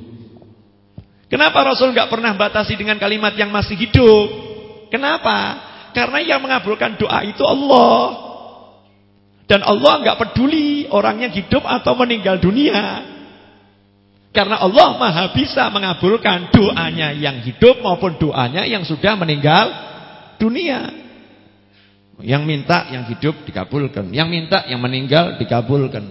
[SPEAKER 1] Kenapa Rasul nggak pernah batasi dengan kalimat yang masih hidup? Kenapa? Karena yang mengabulkan doa itu Allah. Dan Allah nggak peduli orangnya hidup atau meninggal dunia. Karena Allah maha bisa mengabulkan doanya yang hidup maupun doanya yang sudah meninggal dunia. Yang minta yang hidup dikabulkan, yang minta yang meninggal dikabulkan.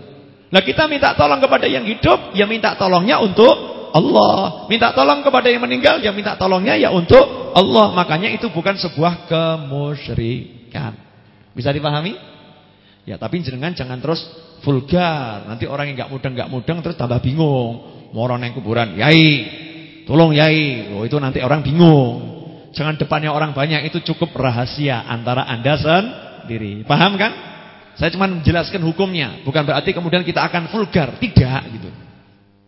[SPEAKER 1] Nah kita minta tolong kepada yang hidup, ya minta tolongnya untuk Allah. Minta tolong kepada yang meninggal, ya minta tolongnya ya untuk Allah. Makanya itu bukan sebuah kemusyrikan. Bisa dipahami? Ya, tapi jenengan jangan terus vulgar. Nanti orang yang nggak mudeng nggak mudeng terus tambah bingung. Moro neng kuburan, yai, tolong yai. Oh itu nanti orang bingung. Jangan depannya orang banyak itu cukup rahasia antara Anda sendiri. Paham kan? Saya cuma menjelaskan hukumnya, bukan berarti kemudian kita akan vulgar, tidak gitu.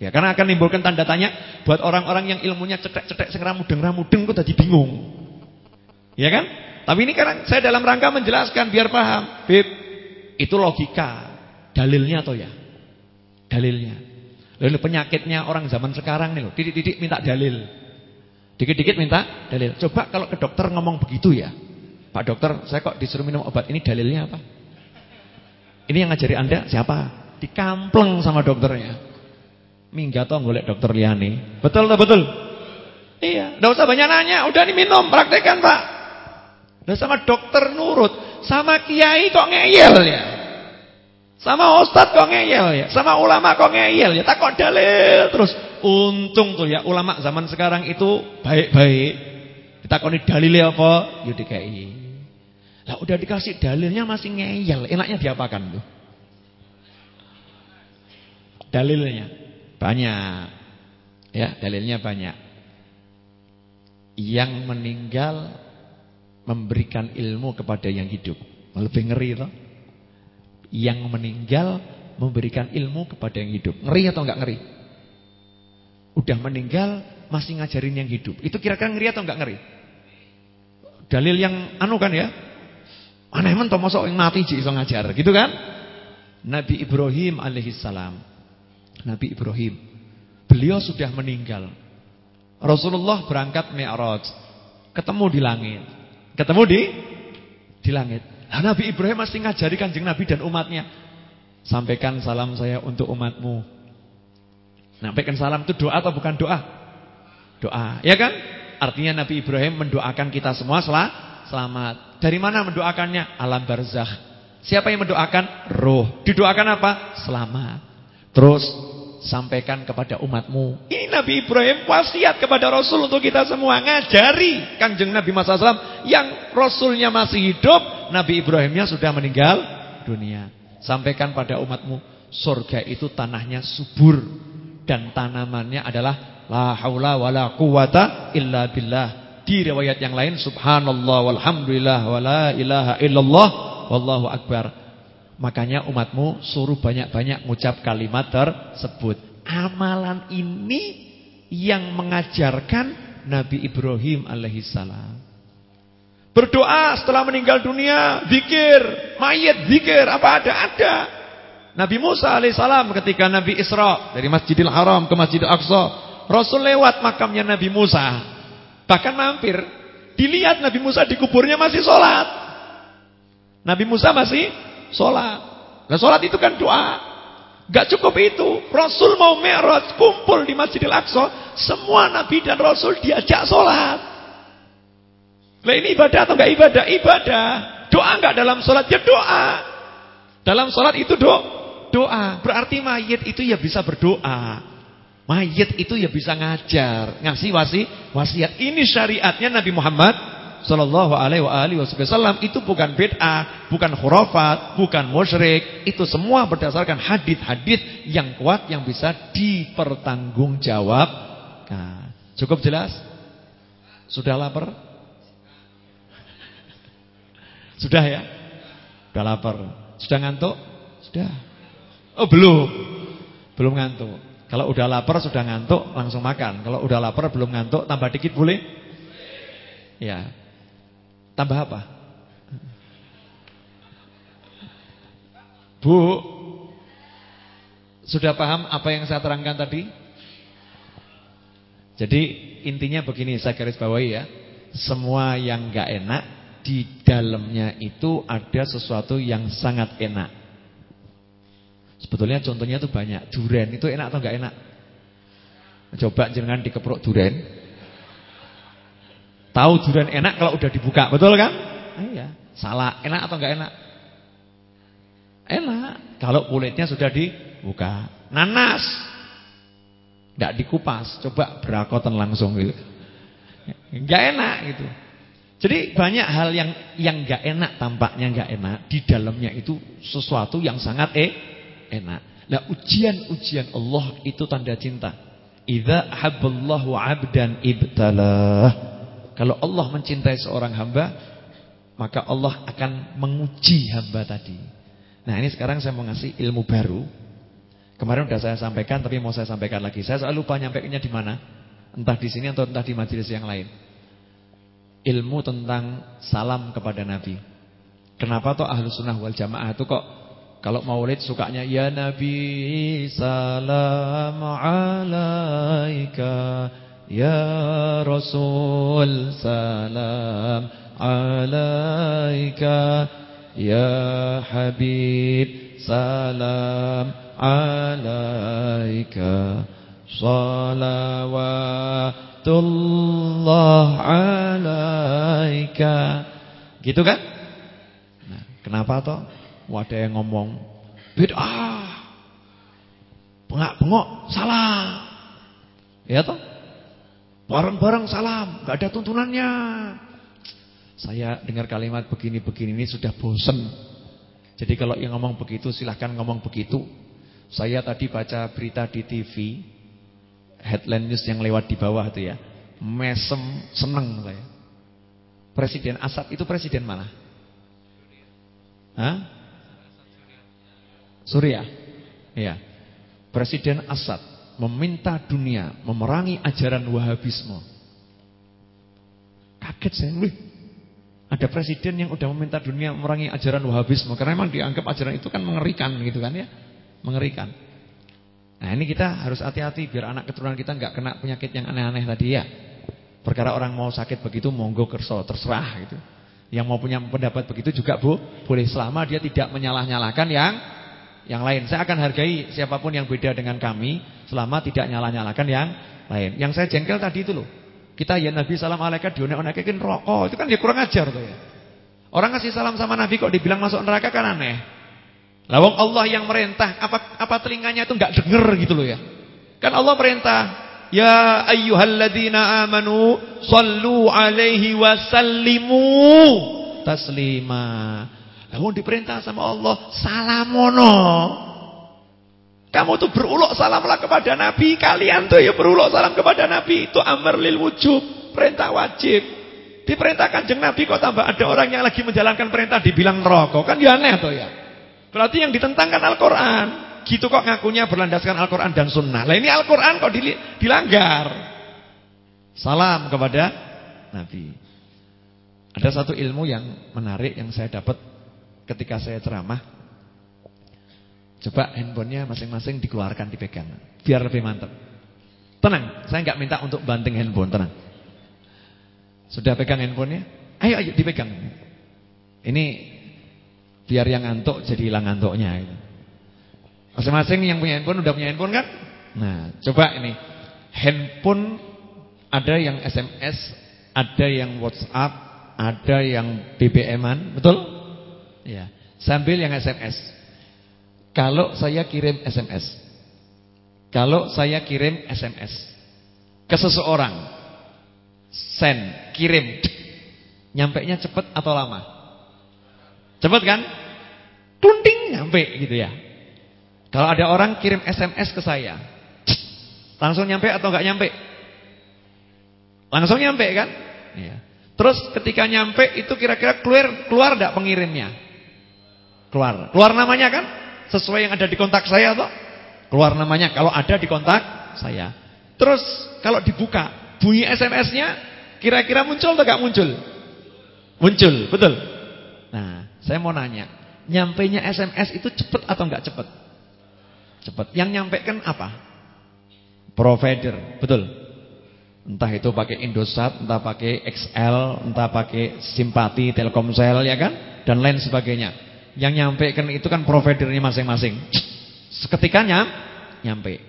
[SPEAKER 1] Ya, karena akan menimbulkan tanda tanya buat orang-orang yang ilmunya cetek-cetek sing ramudeng-ramudeng kok tadi bingung. Ya kan? Tapi ini kan saya dalam rangka menjelaskan biar paham. Bib, itu logika. Dalilnya atau ya? Dalilnya. Lalu penyakitnya orang zaman sekarang nih loh, titik-titik minta dalil. Dikit-dikit minta dalil. Coba kalau ke dokter ngomong begitu ya. Pak dokter, saya kok disuruh minum obat ini dalilnya apa? Ini yang ngajari Anda siapa? Dikampleng sama dokternya. Minggat toh golek dokter liane. Betul atau betul? Iya, enggak usah banyak nanya, udah nih minum, praktekkan, Pak. Udah sama dokter nurut, sama kiai kok ngeyel ya. Sama ustaz kok ngeyel ya, sama ulama kok ngeyel ya, tak kok dalil terus. Untung tuh ya ulama zaman sekarang itu baik-baik. Ditakoni dalilnya apa? Ya DKI. Lah udah dikasih dalilnya masih ngeyel, enaknya diapakan tuh? Dalilnya banyak. Ya, dalilnya banyak. Yang meninggal memberikan ilmu kepada yang hidup. Lebih ngeri toh? Yang meninggal memberikan ilmu kepada yang hidup. Ngeri atau enggak ngeri? Udah meninggal masih ngajarin yang hidup. Itu kira-kira ngeri atau enggak ngeri? Dalil yang anu kan ya. Aneh men mosok mati jek iso ngajar, gitu kan? Nabi Ibrahim alaihissalam. Nabi Ibrahim. Beliau sudah meninggal. Rasulullah berangkat Mi'raj. Ketemu di langit. Ketemu di di langit. Nah, Nabi Ibrahim masih ngajari kanjeng Nabi dan umatnya. Sampaikan salam saya untuk umatmu. Sampaikan salam itu doa atau bukan doa? Doa, ya kan? Artinya Nabi Ibrahim mendoakan kita semua sel selamat. Dari mana mendoakannya? Alam barzakh. Siapa yang mendoakan? Roh. Didoakan apa? Selamat. Terus sampaikan kepada umatmu. Ini Nabi Ibrahim wasiat kepada Rasul untuk kita semua ngajari Kanjeng Nabi Muhammad SAW yang Rasulnya masih hidup, Nabi Ibrahimnya sudah meninggal dunia. Sampaikan pada umatmu, surga itu tanahnya subur dan tanamannya adalah la haula wala quwata illa billah. Di riwayat yang lain subhanallah walhamdulillah wala ilaha illallah wallahu akbar. Makanya umatmu suruh banyak-banyak mengucap kalimat tersebut. Amalan ini yang mengajarkan Nabi Ibrahim alaihissalam. Berdoa setelah meninggal dunia, zikir, mayat zikir, apa ada? Ada. Nabi Musa alaihissalam ketika Nabi Isra dari Masjidil Haram ke Masjidil Aqsa, Rasul lewat makamnya Nabi Musa. Bahkan mampir, dilihat Nabi Musa di kuburnya masih sholat. Nabi Musa masih Sholat. Nah sholat itu kan doa. Gak cukup itu. Rasul mau merot kumpul di Masjidil Aqsa. Semua Nabi dan Rasul diajak sholat. Nah ini ibadah atau gak ibadah? Ibadah. Doa gak dalam sholat? Ya doa. Dalam sholat itu do doa. Berarti mayit itu ya bisa berdoa. Mayit itu ya bisa ngajar. Ngasih wasi, wasiat. Ini syariatnya Nabi Muhammad Sallallahu alaihi wasallam itu bukan bid'ah, bukan khurafat, bukan musyrik. Itu semua berdasarkan hadis-hadis yang kuat yang bisa dipertanggungjawab. Nah, cukup jelas? Sudah lapar? Sudah ya? Sudah lapar. Sudah ngantuk? Sudah. Oh, belum. Belum ngantuk. Kalau udah lapar sudah ngantuk langsung makan. Kalau udah lapar belum ngantuk tambah dikit boleh? Ya. Tambah apa? Bu, sudah paham apa yang saya terangkan tadi? Jadi intinya begini, saya garis bawahi ya. Semua yang gak enak di dalamnya itu ada sesuatu yang sangat enak. Sebetulnya contohnya itu banyak. Duren itu enak atau gak enak? Coba jangan dikeprok duren. Tahu durian enak kalau udah dibuka, betul kan? Ah, iya. Salah, enak atau enggak enak? Enak kalau kulitnya sudah dibuka. Nanas enggak dikupas, coba berakotan langsung gitu. Enggak enak gitu. Jadi banyak hal yang yang enggak enak tampaknya enggak enak, di dalamnya itu sesuatu yang sangat eh enak. Nah, ujian-ujian Allah itu tanda cinta. Idza habballahu 'abdan ibtalah. Kalau Allah mencintai seorang hamba, maka Allah akan menguji hamba tadi. Nah, ini sekarang saya mau ngasih ilmu baru. Kemarin sudah saya sampaikan, tapi mau saya sampaikan lagi. Saya selalu lupa nyampaikannya di mana. Entah di sini atau entah di majelis yang lain. Ilmu tentang salam kepada Nabi. Kenapa toh ahlu sunnah wal jamaah itu kok kalau maulid sukanya ya Nabi salam alaika Ya Rasul salam alaika Ya Habib salam alaika Salawatullah alaika Gitu kan? Nah, kenapa toh? Ada yang ngomong Bid'ah Pengak-pengok salah Ya toh? Bareng-bareng salam, gak ada tuntunannya. Saya dengar kalimat begini-begini ini sudah bosen. Jadi kalau yang ngomong begitu silahkan ngomong begitu. Saya tadi baca berita di TV, headline news yang lewat di bawah itu ya. Mesem seneng saya. Presiden Assad itu presiden mana? Hah? Suriah. Iya. Presiden Assad meminta dunia memerangi ajaran Wahabisme. Kaget saya, wih. Ada presiden yang udah meminta dunia memerangi ajaran Wahabisme karena memang dianggap ajaran itu kan mengerikan gitu kan ya. Mengerikan. Nah, ini kita harus hati-hati biar anak keturunan kita nggak kena penyakit yang aneh-aneh tadi ya. Perkara orang mau sakit begitu monggo kerso terserah gitu. Yang mau punya pendapat begitu juga Bu, boleh selama dia tidak menyalah-nyalahkan yang yang lain. Saya akan hargai siapa pun yang beda dengan kami selama tidak nyalah-nyalahkan yang lain. Yang saya jengkel tadi itu loh. Kita ya Nabi salam alaikum dionek-onekin rokok. Itu kan dia kurang ajar tuh ya. Orang kasih salam sama Nabi kok dibilang masuk neraka kan aneh. Lawang Allah yang merintah, apa apa telinganya itu nggak denger gitu loh ya. Kan Allah perintah, Ya ayyuhalladzina amanu sallu alaihi wasallimu taslima. Lalu diperintah sama Allah salamono. Kamu tuh berulok salamlah kepada Nabi. Kalian tuh ya berulok salam kepada Nabi. Itu amr lil wujub. Perintah wajib. Diperintahkan jeng Nabi kok tambah ada orang yang lagi menjalankan perintah dibilang rokok. Kan ya aneh tuh ya. Berarti yang ditentangkan Al-Quran. Gitu kok ngakunya berlandaskan Al-Quran dan Sunnah. Lah ini Al-Quran kok dilanggar. Salam kepada Nabi. Ada satu ilmu yang menarik yang saya dapat ketika saya ceramah. Coba handphonenya masing-masing dikeluarkan, dipegang. Biar lebih mantap. Tenang, saya nggak minta untuk banting handphone, tenang. Sudah pegang handphonenya? Ayo, ayo dipegang. Ini biar yang ngantuk jadi hilang ngantuknya. Masing-masing yang punya handphone udah punya handphone kan? Nah, coba ini. Handphone ada yang SMS, ada yang WhatsApp, ada yang BBM-an, betul? Ya. Sambil yang SMS. Kalau saya kirim SMS. Kalau saya kirim SMS ke seseorang, send, kirim, nyampe nya cepat atau lama? Cepat kan? Tunting nyampe gitu ya. Kalau ada orang kirim SMS ke saya, langsung nyampe atau enggak nyampe? Langsung nyampe kan? Iya. Terus ketika nyampe itu kira-kira keluar keluar enggak pengirimnya? Keluar. Keluar namanya kan? Sesuai yang ada di kontak saya atau? Keluar namanya kalau ada di kontak saya. Terus kalau dibuka bunyi SMS-nya kira-kira muncul atau enggak muncul? Muncul, betul. Nah, saya mau nanya, nyampainya SMS itu cepat atau enggak cepat? cepat. Yang nyampaikan apa? Provider, betul. Entah itu pakai Indosat, entah pakai XL, entah pakai Simpati, Telkomsel ya kan, dan lain sebagainya. Yang nyampaikan itu kan providernya masing-masing. Seketikanya nyampe.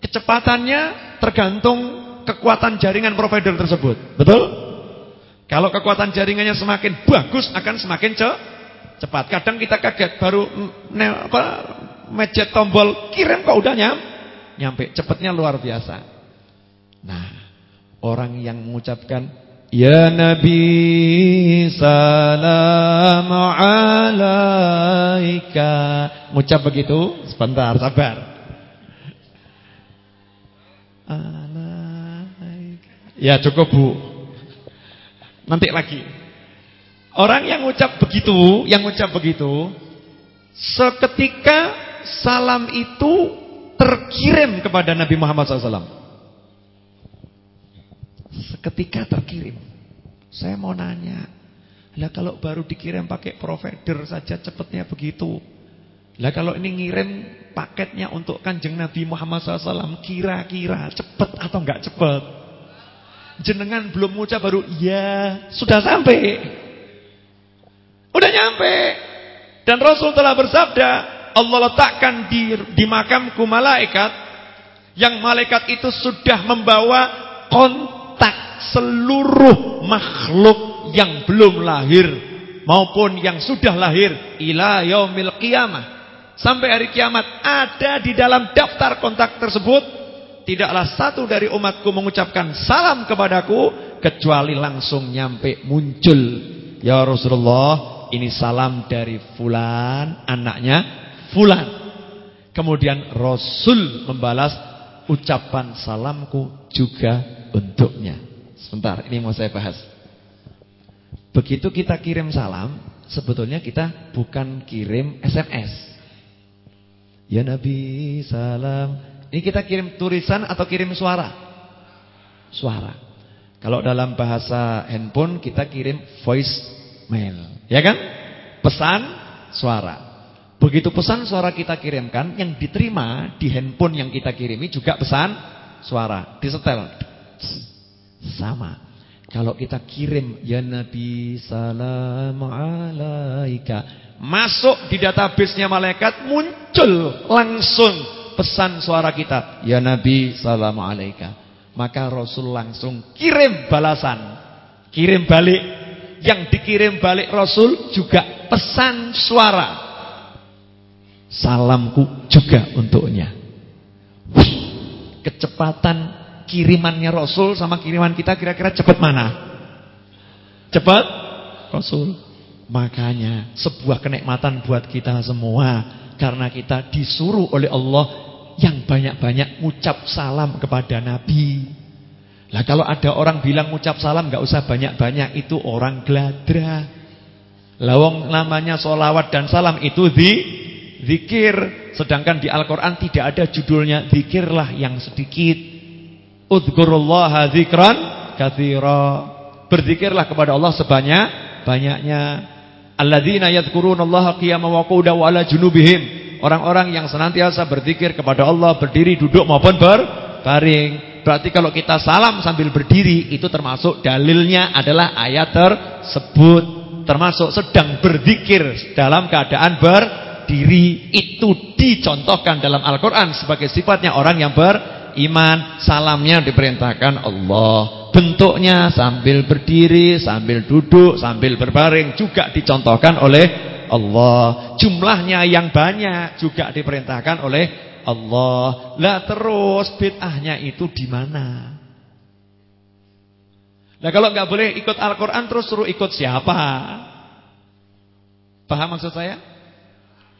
[SPEAKER 1] Kecepatannya tergantung kekuatan jaringan provider tersebut. Betul? Kalau kekuatan jaringannya semakin bagus akan semakin cepat. Kadang kita kaget baru apa mejet tombol kirim kok udah nyam, nyampe. Cepatnya luar biasa. Nah, orang yang mengucapkan Ya Nabi salam alaika. Mengucap begitu, sebentar, sabar. Alaika. Ya cukup Bu. Nanti lagi. Orang yang mengucap begitu, yang mengucap begitu, seketika salam itu terkirim kepada Nabi Muhammad SAW. Seketika terkirim. Saya mau nanya, lah kalau baru dikirim pakai provider saja cepatnya begitu. Lah kalau ini ngirim paketnya untuk kanjeng Nabi Muhammad SAW kira-kira cepat atau enggak cepat? Jenengan belum ucap baru ya sudah sampai. Udah nyampe. Dan Rasul telah bersabda, Allah letakkan di, di makamku malaikat yang malaikat itu sudah membawa kontak seluruh makhluk yang belum lahir maupun yang sudah lahir ila yaumil qiyamah. Sampai hari kiamat ada di dalam daftar kontak tersebut. Tidaklah satu dari umatku mengucapkan salam kepadaku kecuali langsung nyampe muncul. Ya Rasulullah ini salam dari fulan anaknya fulan. Kemudian Rasul membalas ucapan salamku juga untuknya. Sebentar, ini mau saya bahas. Begitu kita kirim salam, sebetulnya kita bukan kirim SMS. Ya Nabi salam. Ini kita kirim tulisan atau kirim suara? Suara. Kalau dalam bahasa handphone kita kirim voice mail, ya kan? Pesan suara. Begitu pesan suara kita kirimkan, yang diterima di handphone yang kita kirimi juga pesan suara. Disetel. Sama. Kalau kita kirim ya Nabi salam alaika. Masuk di database-nya malaikat muncul langsung pesan suara kita ya Nabi salam alaika. Maka Rasul langsung kirim balasan. Kirim balik. Yang dikirim balik Rasul juga pesan suara. Salamku juga untuknya. Kecepatan kirimannya Rasul sama kiriman kita kira-kira cepat mana? Cepat Rasul. Makanya sebuah kenikmatan buat kita semua karena kita disuruh oleh Allah yang banyak-banyak ucap salam kepada Nabi. Lah kalau ada orang bilang ucap salam nggak usah banyak-banyak itu orang gladra. Lawang namanya solawat dan salam itu di zikir. Sedangkan di Al-Quran tidak ada judulnya zikirlah yang sedikit. Udhkurullaha dzikran katsira. Berzikirlah kepada Allah sebanyak banyaknya. Alladzina yadhkurunallaha qiyaman wa qu'udan wa 'ala junubihim. Orang-orang yang senantiasa berzikir kepada Allah berdiri, duduk maupun berbaring. Berarti kalau kita salam sambil berdiri itu termasuk dalilnya adalah ayat tersebut. Termasuk sedang berzikir dalam keadaan berdiri. Itu dicontohkan dalam Al-Qur'an sebagai sifatnya orang yang ber iman, salamnya diperintahkan Allah. Bentuknya sambil berdiri, sambil duduk, sambil berbaring juga dicontohkan oleh Allah. Jumlahnya yang banyak juga diperintahkan oleh Allah. Lah terus bid'ahnya itu di mana? Nah kalau nggak boleh ikut Al-Quran terus suruh ikut siapa? Paham maksud saya?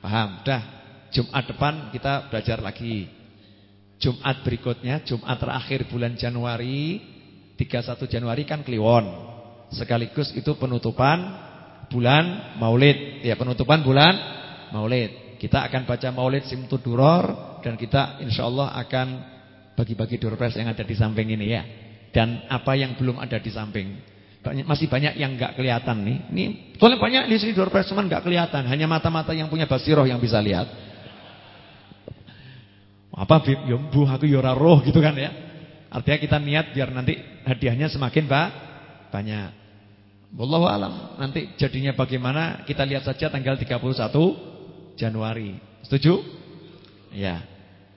[SPEAKER 1] Paham. Dah, Jumat depan kita belajar lagi. Jumat berikutnya, Jumat terakhir bulan Januari, 31 Januari kan Kliwon. Sekaligus itu penutupan bulan Maulid. Ya, penutupan bulan Maulid. Kita akan baca Maulid Simtud Duror dan kita insya Allah akan bagi-bagi doorpress yang ada di samping ini ya. Dan apa yang belum ada di samping. Banyak, masih banyak yang nggak kelihatan nih. Ini soalnya banyak di sini doorpress cuman nggak kelihatan, hanya mata-mata yang punya basiroh yang bisa lihat. Apa bib? Ya mbuh aku ya roh gitu kan ya. Artinya kita niat biar nanti hadiahnya semakin ba banyak. Wallahu alam. Nanti jadinya bagaimana kita lihat saja tanggal 31 Januari. Setuju? Ya.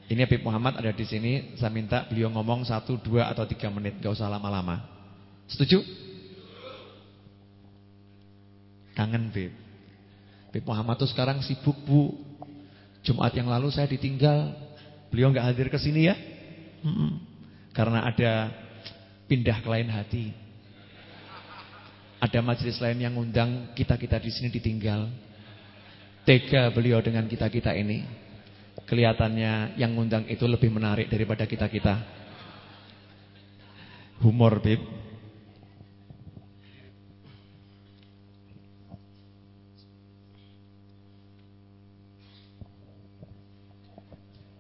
[SPEAKER 1] Ini Habib Muhammad ada di sini. Saya minta beliau ngomong 1 2 atau 3 menit, gak usah lama-lama. Setuju? Kangen Bib. Bib Muhammad tuh sekarang sibuk, Bu. Jumat yang lalu saya ditinggal Beliau nggak hadir ke sini ya? Hmm. Karena ada pindah ke lain hati. Ada majelis lain yang undang kita-kita di sini ditinggal. Tega beliau dengan kita-kita ini. Kelihatannya yang undang itu lebih menarik daripada kita-kita. Humor, Bib.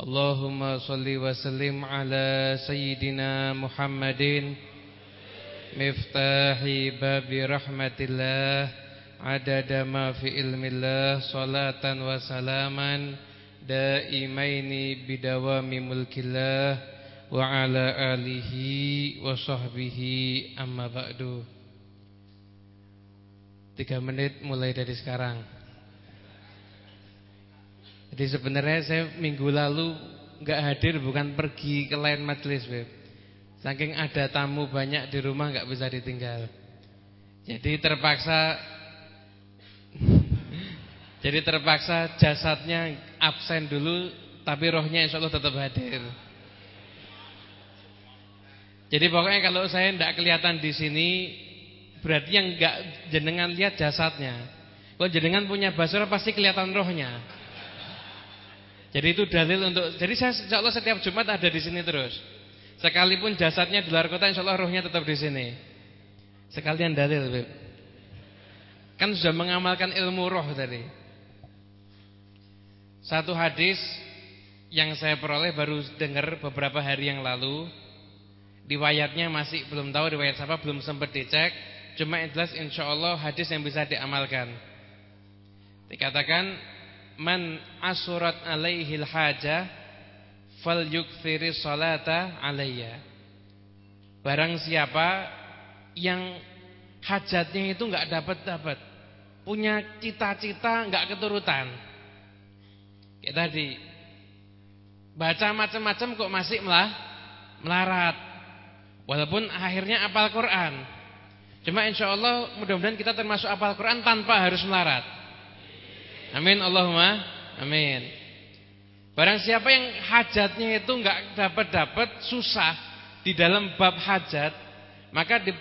[SPEAKER 3] اللهم صل وسلم على سيدنا محمد مفتاح باب رحمة الله عدد ما في علم الله صلاة وسلاما دائمين بدوام ملك الله وعلى آله وصحبه أما بعد Tiga menit mulai dari sekarang Jadi sebenarnya saya minggu lalu nggak hadir bukan pergi ke lain majelis, Beb. Saking ada tamu banyak di rumah nggak bisa ditinggal. Jadi terpaksa Jadi terpaksa jasadnya absen dulu tapi rohnya insya Allah tetap hadir. Jadi pokoknya kalau saya tidak kelihatan di sini berarti yang nggak jenengan lihat jasadnya. Kalau jenengan punya basura pasti kelihatan rohnya. Jadi itu dalil untuk jadi saya insya Allah setiap Jumat ada di sini terus. Sekalipun jasadnya di luar kota insya Allah rohnya tetap di sini. Sekalian dalil, Beb. Kan sudah mengamalkan ilmu roh tadi. Satu hadis yang saya peroleh baru dengar beberapa hari yang lalu. Riwayatnya masih belum tahu riwayat siapa, belum sempat dicek. Cuma jelas insya Allah hadis yang bisa diamalkan. Dikatakan man asurat alaihil haja fal yukthiri salata alayya. Barang siapa yang hajatnya itu enggak dapat-dapat, punya cita-cita enggak keturutan. Kayak tadi baca macam-macam kok masih melah melarat. Walaupun akhirnya apal Quran. Cuma insya Allah mudah-mudahan kita termasuk apal Quran tanpa harus melarat. Amin Allahumma amin. Barang siapa yang hajatnya itu enggak dapat-dapat susah di dalam bab hajat, maka di,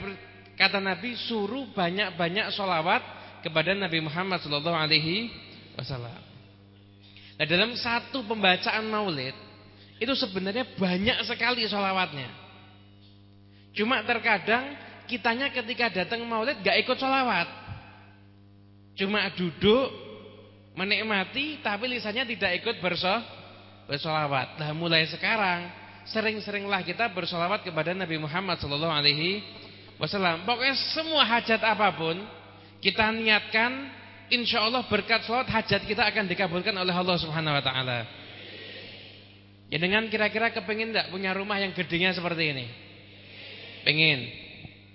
[SPEAKER 3] kata Nabi suruh banyak-banyak solawat kepada Nabi Muhammad Sallallahu Alaihi Wasallam. Nah dalam satu pembacaan Maulid itu sebenarnya banyak sekali solawatnya. Cuma terkadang kitanya ketika datang Maulid gak ikut solawat, cuma duduk menikmati tapi lisannya tidak ikut bersoh, bersolawat. Nah mulai sekarang sering-seringlah kita bersolawat kepada Nabi Muhammad Sallallahu Alaihi Wasallam. Pokoknya semua hajat apa pun kita niatkan, insya Allah berkat solawat hajat kita akan dikabulkan oleh Allah Subhanahu Wa Taala. Ya dengan kira-kira kepingin tidak punya rumah yang gedenya seperti ini? Pengen.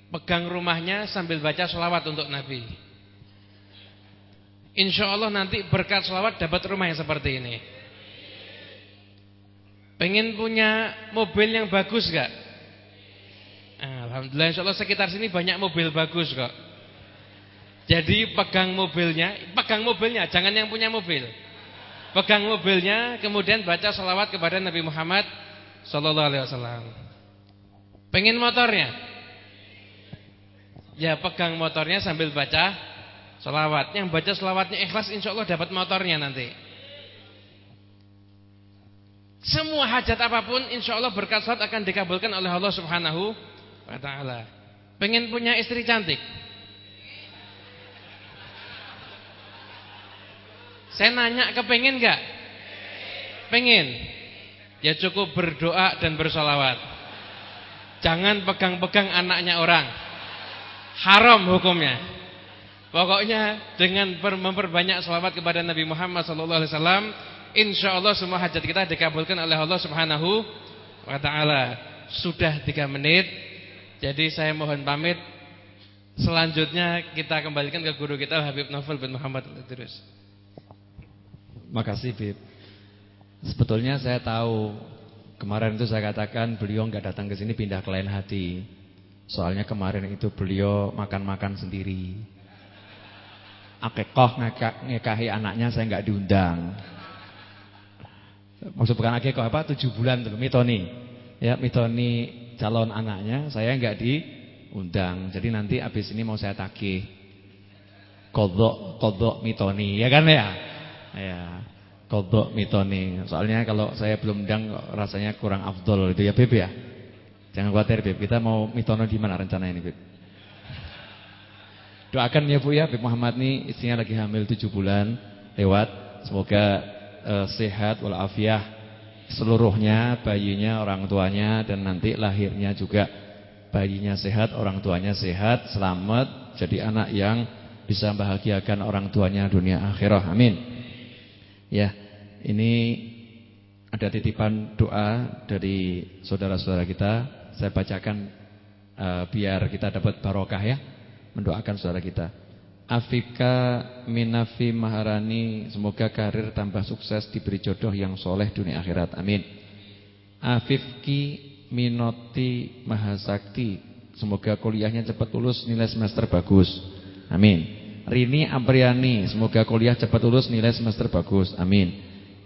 [SPEAKER 3] Pegang rumahnya sambil baca solawat untuk Nabi. Insya Allah nanti berkat selawat dapat rumah yang seperti ini. Pengen punya mobil yang bagus gak? Alhamdulillah insya Allah sekitar sini banyak mobil bagus kok. Jadi pegang mobilnya, pegang mobilnya, jangan yang punya mobil. Pegang mobilnya, kemudian baca salawat kepada Nabi Muhammad Sallallahu Alaihi Wasallam. Pengen motornya? Ya pegang motornya sambil baca Selawat. Yang baca selawatnya ikhlas insya Allah dapat motornya nanti. Semua hajat apa pun insya Allah berkat salat akan dikabulkan oleh Allah subhanahu wa ta'ala. Pengen punya istri cantik? Saya nanya kepengen gak? Pengen? Ya cukup berdoa dan bersolawat. Jangan pegang-pegang anaknya orang. Haram hukumnya. Pokoknya dengan memperbanyak selawat kepada Nabi Muhammad sallallahu alaihi wasallam, insyaallah semua hajat kita dikabulkan oleh Allah Subhanahu wa taala. Sudah 3 menit. Jadi saya mohon pamit. Selanjutnya kita kembalikan ke guru kita Habib Novel bin Muhammad Al-Idris.
[SPEAKER 1] Makasih Bib. Sebetulnya saya tahu kemarin itu saya katakan beliau nggak datang ke sini pindah ke lain hati. Soalnya kemarin itu beliau makan-makan sendiri akikoh ngekahi anaknya saya nggak diundang. Maksud bukan akikoh apa? Tujuh bulan tuh mitoni. Ya mitoni calon anaknya saya nggak diundang. Jadi nanti abis ini mau saya tagih kodok kodok mitoni ya kan ya? Ya kodok mitoni. Soalnya kalau saya belum undang rasanya kurang afdol itu ya Beb ya. Jangan khawatir Beb. Kita mau mitono di mana rencana ini Beb? Doakan ya Bu ya, Bib Muhammad nih istrinya lagi hamil 7 bulan lewat. Semoga uh, sehat walafiat seluruhnya, bayinya, orang tuanya dan nanti lahirnya juga bayinya sehat, orang tuanya sehat, selamat, jadi anak yang bisa membahagiakan orang tuanya dunia akhirah. Amin. Ya, ini ada titipan doa dari saudara-saudara kita. Saya bacakan uh, biar kita dapat barokah ya mendoakan saudara kita. Afika Minafi Maharani Semoga karir tambah sukses Diberi jodoh yang soleh dunia akhirat. Amin. Afifki Minoti Mahasakti Semoga kuliahnya cepat lulus Nilai semester bagus. Amin. Rini Apriani Semoga kuliah cepat lulus Nilai semester bagus. Amin.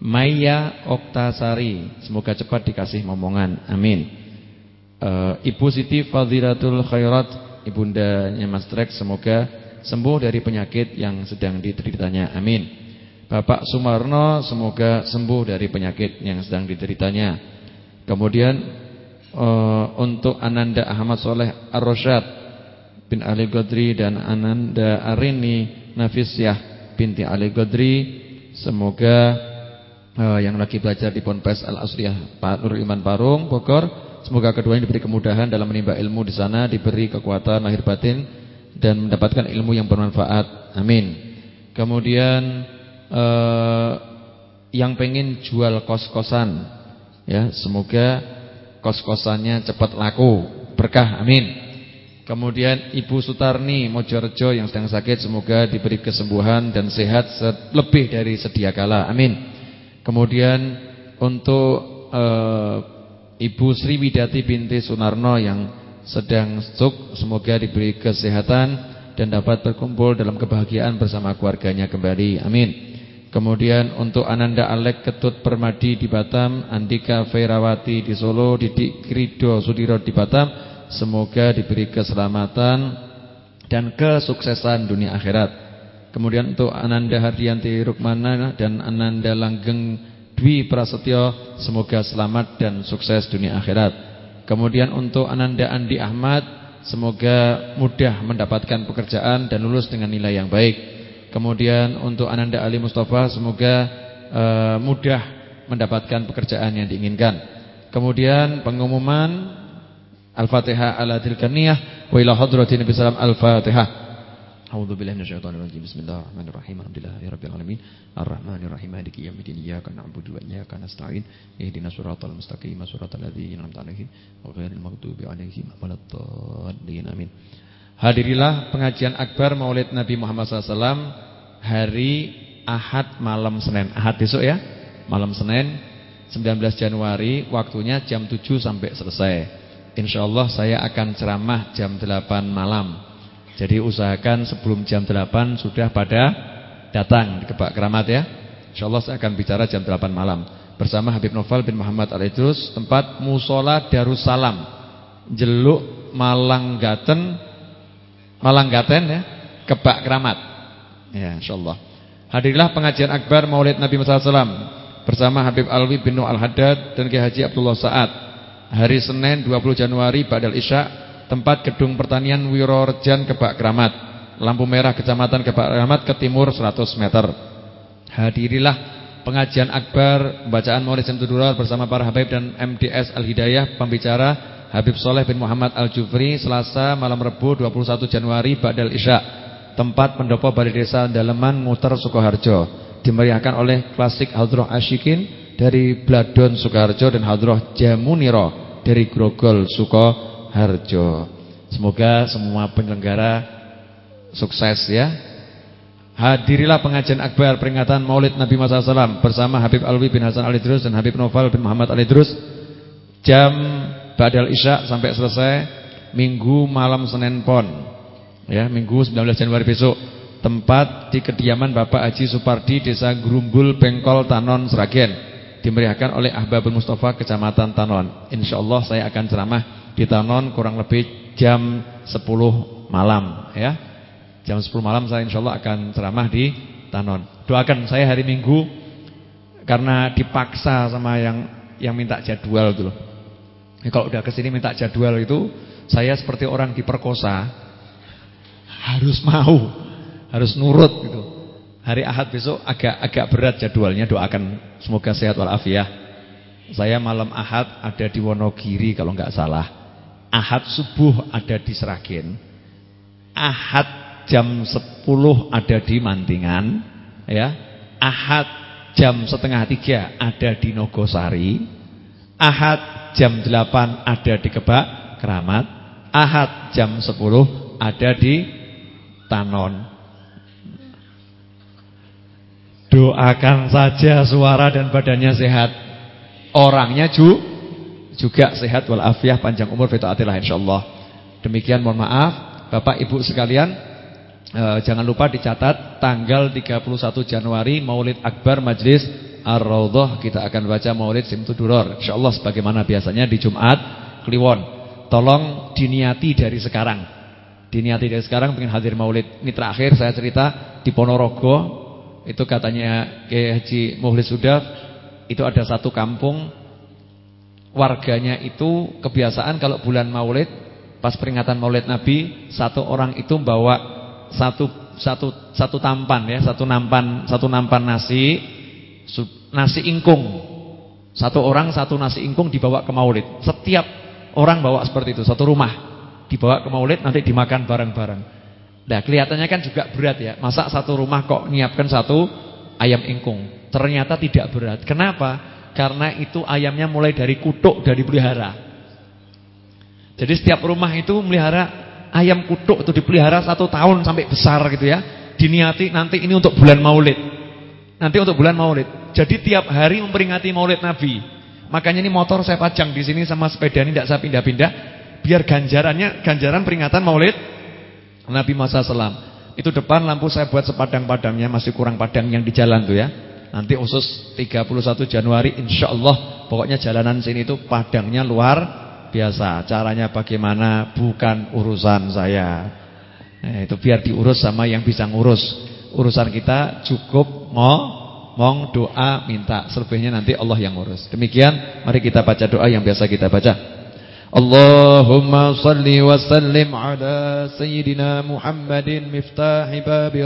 [SPEAKER 1] Maya Oktasari Semoga cepat dikasih momongan. Amin. Uh, Ibu Siti Fadilatul Khairat ibundanya Mas Trek semoga sembuh dari penyakit yang sedang dideritanya. Amin. Bapak Sumarno semoga sembuh dari penyakit yang sedang dideritanya. Kemudian uh, untuk Ananda Ahmad Soleh Ar-Rosyad bin Ali Godri dan Ananda Arini Nafisyah binti Ali Godri. Semoga uh, yang lagi belajar di Ponpes Al Asriyah Pak Nur Iman Parung Bogor, semoga keduanya diberi kemudahan dalam menimba ilmu di sana, diberi kekuatan lahir batin dan mendapatkan ilmu yang bermanfaat. Amin. Kemudian uh, yang pengen jual kos-kosan ya, semoga kos-kosannya cepat laku, berkah. Amin. Kemudian Ibu Sutarni Mojorejo yang sedang sakit semoga diberi kesembuhan dan sehat lebih dari sedia kala. Amin. Kemudian untuk uh, Ibu Sri Widati binti Sunarno yang sedang stroke semoga diberi kesehatan dan dapat berkumpul dalam kebahagiaan bersama keluarganya kembali. Amin. Kemudian untuk Ananda Alek Ketut Permadi di Batam, Andika Fairawati di Solo, Didik Krido Sudiro di Batam Semoga diberi keselamatan dan kesuksesan dunia akhirat. Kemudian untuk Ananda Hardianti Rukmana dan Ananda Langgeng Dwi Prasetyo semoga selamat dan sukses dunia akhirat. Kemudian untuk Ananda Andi Ahmad semoga mudah mendapatkan pekerjaan dan lulus dengan nilai yang baik. Kemudian untuk Ananda Ali Mustafa semoga uh, mudah mendapatkan pekerjaan yang diinginkan. Kemudian pengumuman Al-Fatihah ala tilka niyah wa ila hadratin Al-Fatihah. A'udzu billahi minasyaitonir rajim. Bismillahirrahmanirrahim. Alhamdulillahirabbil alamin. Arrahmanirrahim. Maliki yaumiddin. Iyyaka na'budu wa iyyaka nasta'in. Ihdinas siratal mustaqim. Siratal ladzina an'amta 'alaihim ghairil maghdubi 'alaihim waladdallin. Amin. Hadirilah pengajian akbar Maulid Nabi Muhammad SAW hari Ahad malam Senin. Ahad besok ya. Malam Senin 19 Januari waktunya jam 7 sampai selesai. Insya Allah saya akan ceramah jam 8 malam Jadi usahakan sebelum jam 8 sudah pada datang di Kebak Keramat ya. Insya Allah saya akan bicara jam 8 malam. Bersama Habib Novel bin Muhammad Al-Idrus Tempat Musola Darussalam. Jeluk Malanggaten Malanggaten ya Kebak Keramat. Ya insya Allah Hadirilah pengajian akbar maulid Nabi Muhammad SAW Bersama Habib Alwi bin Nuh Al-Haddad Dan Kiai Haji Abdullah Sa'ad. Hari Senin 20 Januari Badal Isya tempat gedung pertanian Wirorjan Kebak Keramat lampu merah kecamatan Kebak Keramat ke timur 100 meter hadirilah pengajian akbar bacaan maulid Samtudurar bersama para habib dan MDS Al-Hidayah pembicara Habib Soleh bin Muhammad Al-Jufri Selasa malam Rebu 21 Januari Badal Isya tempat pendopo Balai Desa Daleman Muter Sukoharjo dimeriahkan oleh klasik Hadroh Ashikin dari Bladon Sukoharjo dan Hadroh Jamuniro dari Grogol Sukoharjo. Semoga semua penyelenggara sukses ya. Hadirilah pengajian akbar peringatan Maulid Nabi Muhammad SAW bersama Habib Alwi bin Hasan Alidrus dan Habib Noval bin Muhammad Alidrus jam Badal Isya sampai selesai Minggu malam Senin Pon. Ya, Minggu 19 Januari besok. Tempat di kediaman Bapak Haji Supardi Desa Grumbul Bengkol Tanon Sragen dimeriahkan oleh Ahbabul Mustafa Kecamatan Tanon. Insya Allah saya akan ceramah di Tanon kurang lebih jam 10 malam ya. Jam 10 malam saya insya Allah akan ceramah di Tanon. Doakan saya hari Minggu karena dipaksa sama yang yang minta jadwal itu loh. Ya, kalau udah ke sini minta jadwal itu saya seperti orang diperkosa harus mau, harus nurut gitu. Hari Ahad besok agak agak berat jadwalnya doakan semoga sehat walafiat. Saya malam Ahad ada di Wonogiri kalau nggak salah. Ahad subuh ada di Seragen. Ahad jam 10 ada di Mantingan, ya. Ahad jam setengah tiga ada di Nogosari. Ahad jam 8 ada di Kebak Keramat. Ahad jam 10 ada di Tanon. Doakan saja suara dan badannya sehat. Orangnya ju, juga sehat walafiat panjang umur fitaatillah insyaallah. Demikian mohon maaf Bapak Ibu sekalian eh, jangan lupa dicatat tanggal 31 Januari Maulid Akbar Majlis Ar-Raudhah kita akan baca Maulid Simtuduror insyaallah sebagaimana biasanya di Jumat Kliwon. Tolong diniati dari sekarang. Diniati dari sekarang pengen hadir Maulid. Ini terakhir saya cerita di Ponorogo itu katanya Kiai Haji Muhlis Sudaf itu ada satu kampung warganya itu kebiasaan kalau bulan Maulid Pas peringatan Maulid Nabi, satu orang itu bawa satu satu satu tampan ya, satu nampan satu nampan nasi nasi ingkung. Satu orang satu nasi ingkung dibawa ke Maulid. Setiap orang bawa seperti itu, satu rumah dibawa ke Maulid nanti dimakan bareng-bareng. Nah, kelihatannya kan juga berat ya. Masa satu rumah kok nyiapkan satu ayam ingkung? Ternyata tidak berat. Kenapa? Karena itu ayamnya mulai dari kutuk dari pelihara. Jadi setiap rumah itu melihara ayam kutuk itu dipelihara satu tahun sampai besar gitu ya. Diniati nanti ini untuk bulan maulid. Nanti untuk bulan maulid. Jadi tiap hari memperingati maulid Nabi. Makanya ini motor saya pajang di sini sama sepeda ini tidak saya pindah-pindah. Biar ganjarannya ganjaran peringatan maulid Nabi masa selam. Itu depan lampu saya buat sepadang-padangnya masih kurang padang yang di jalan tuh ya. Nanti usus 31 Januari insya Allah pokoknya jalanan sini itu padangnya luar biasa. Caranya bagaimana bukan urusan saya. Nah, itu biar diurus sama yang bisa ngurus. Urusan kita cukup ngomong, doa, minta. Selebihnya nanti Allah yang ngurus. Demikian, mari kita baca doa yang biasa kita baca. Allahumma salli wa sallim ala sayyidina Muhammadin miftahi babi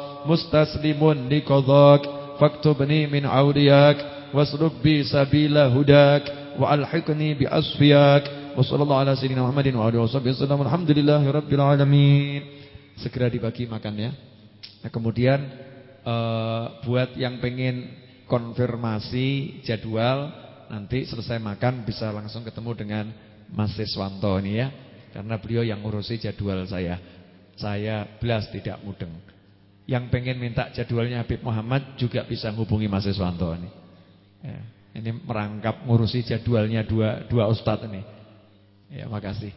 [SPEAKER 1] مستسلم لقضاك فاكتبني من عودياك واسلك بي سبيل هداك wa alhiqni bi asfiyak wa sallallahu ala sayyidina Muhammadin wa alihi wasallam alhamdulillahi rabbil alamin segera dibagi makan ya nah, kemudian uh, buat yang pengen konfirmasi jadwal nanti selesai makan bisa langsung ketemu dengan Mas Siswanto ini ya karena beliau yang ngurusi jadwal saya saya belas tidak mudeng yang pengen minta jadwalnya Habib Muhammad juga bisa hubungi Mas Siswanto ini ya. Ini merangkap ngurusi jadwalnya dua dua ustadz ini. Ya, makasih.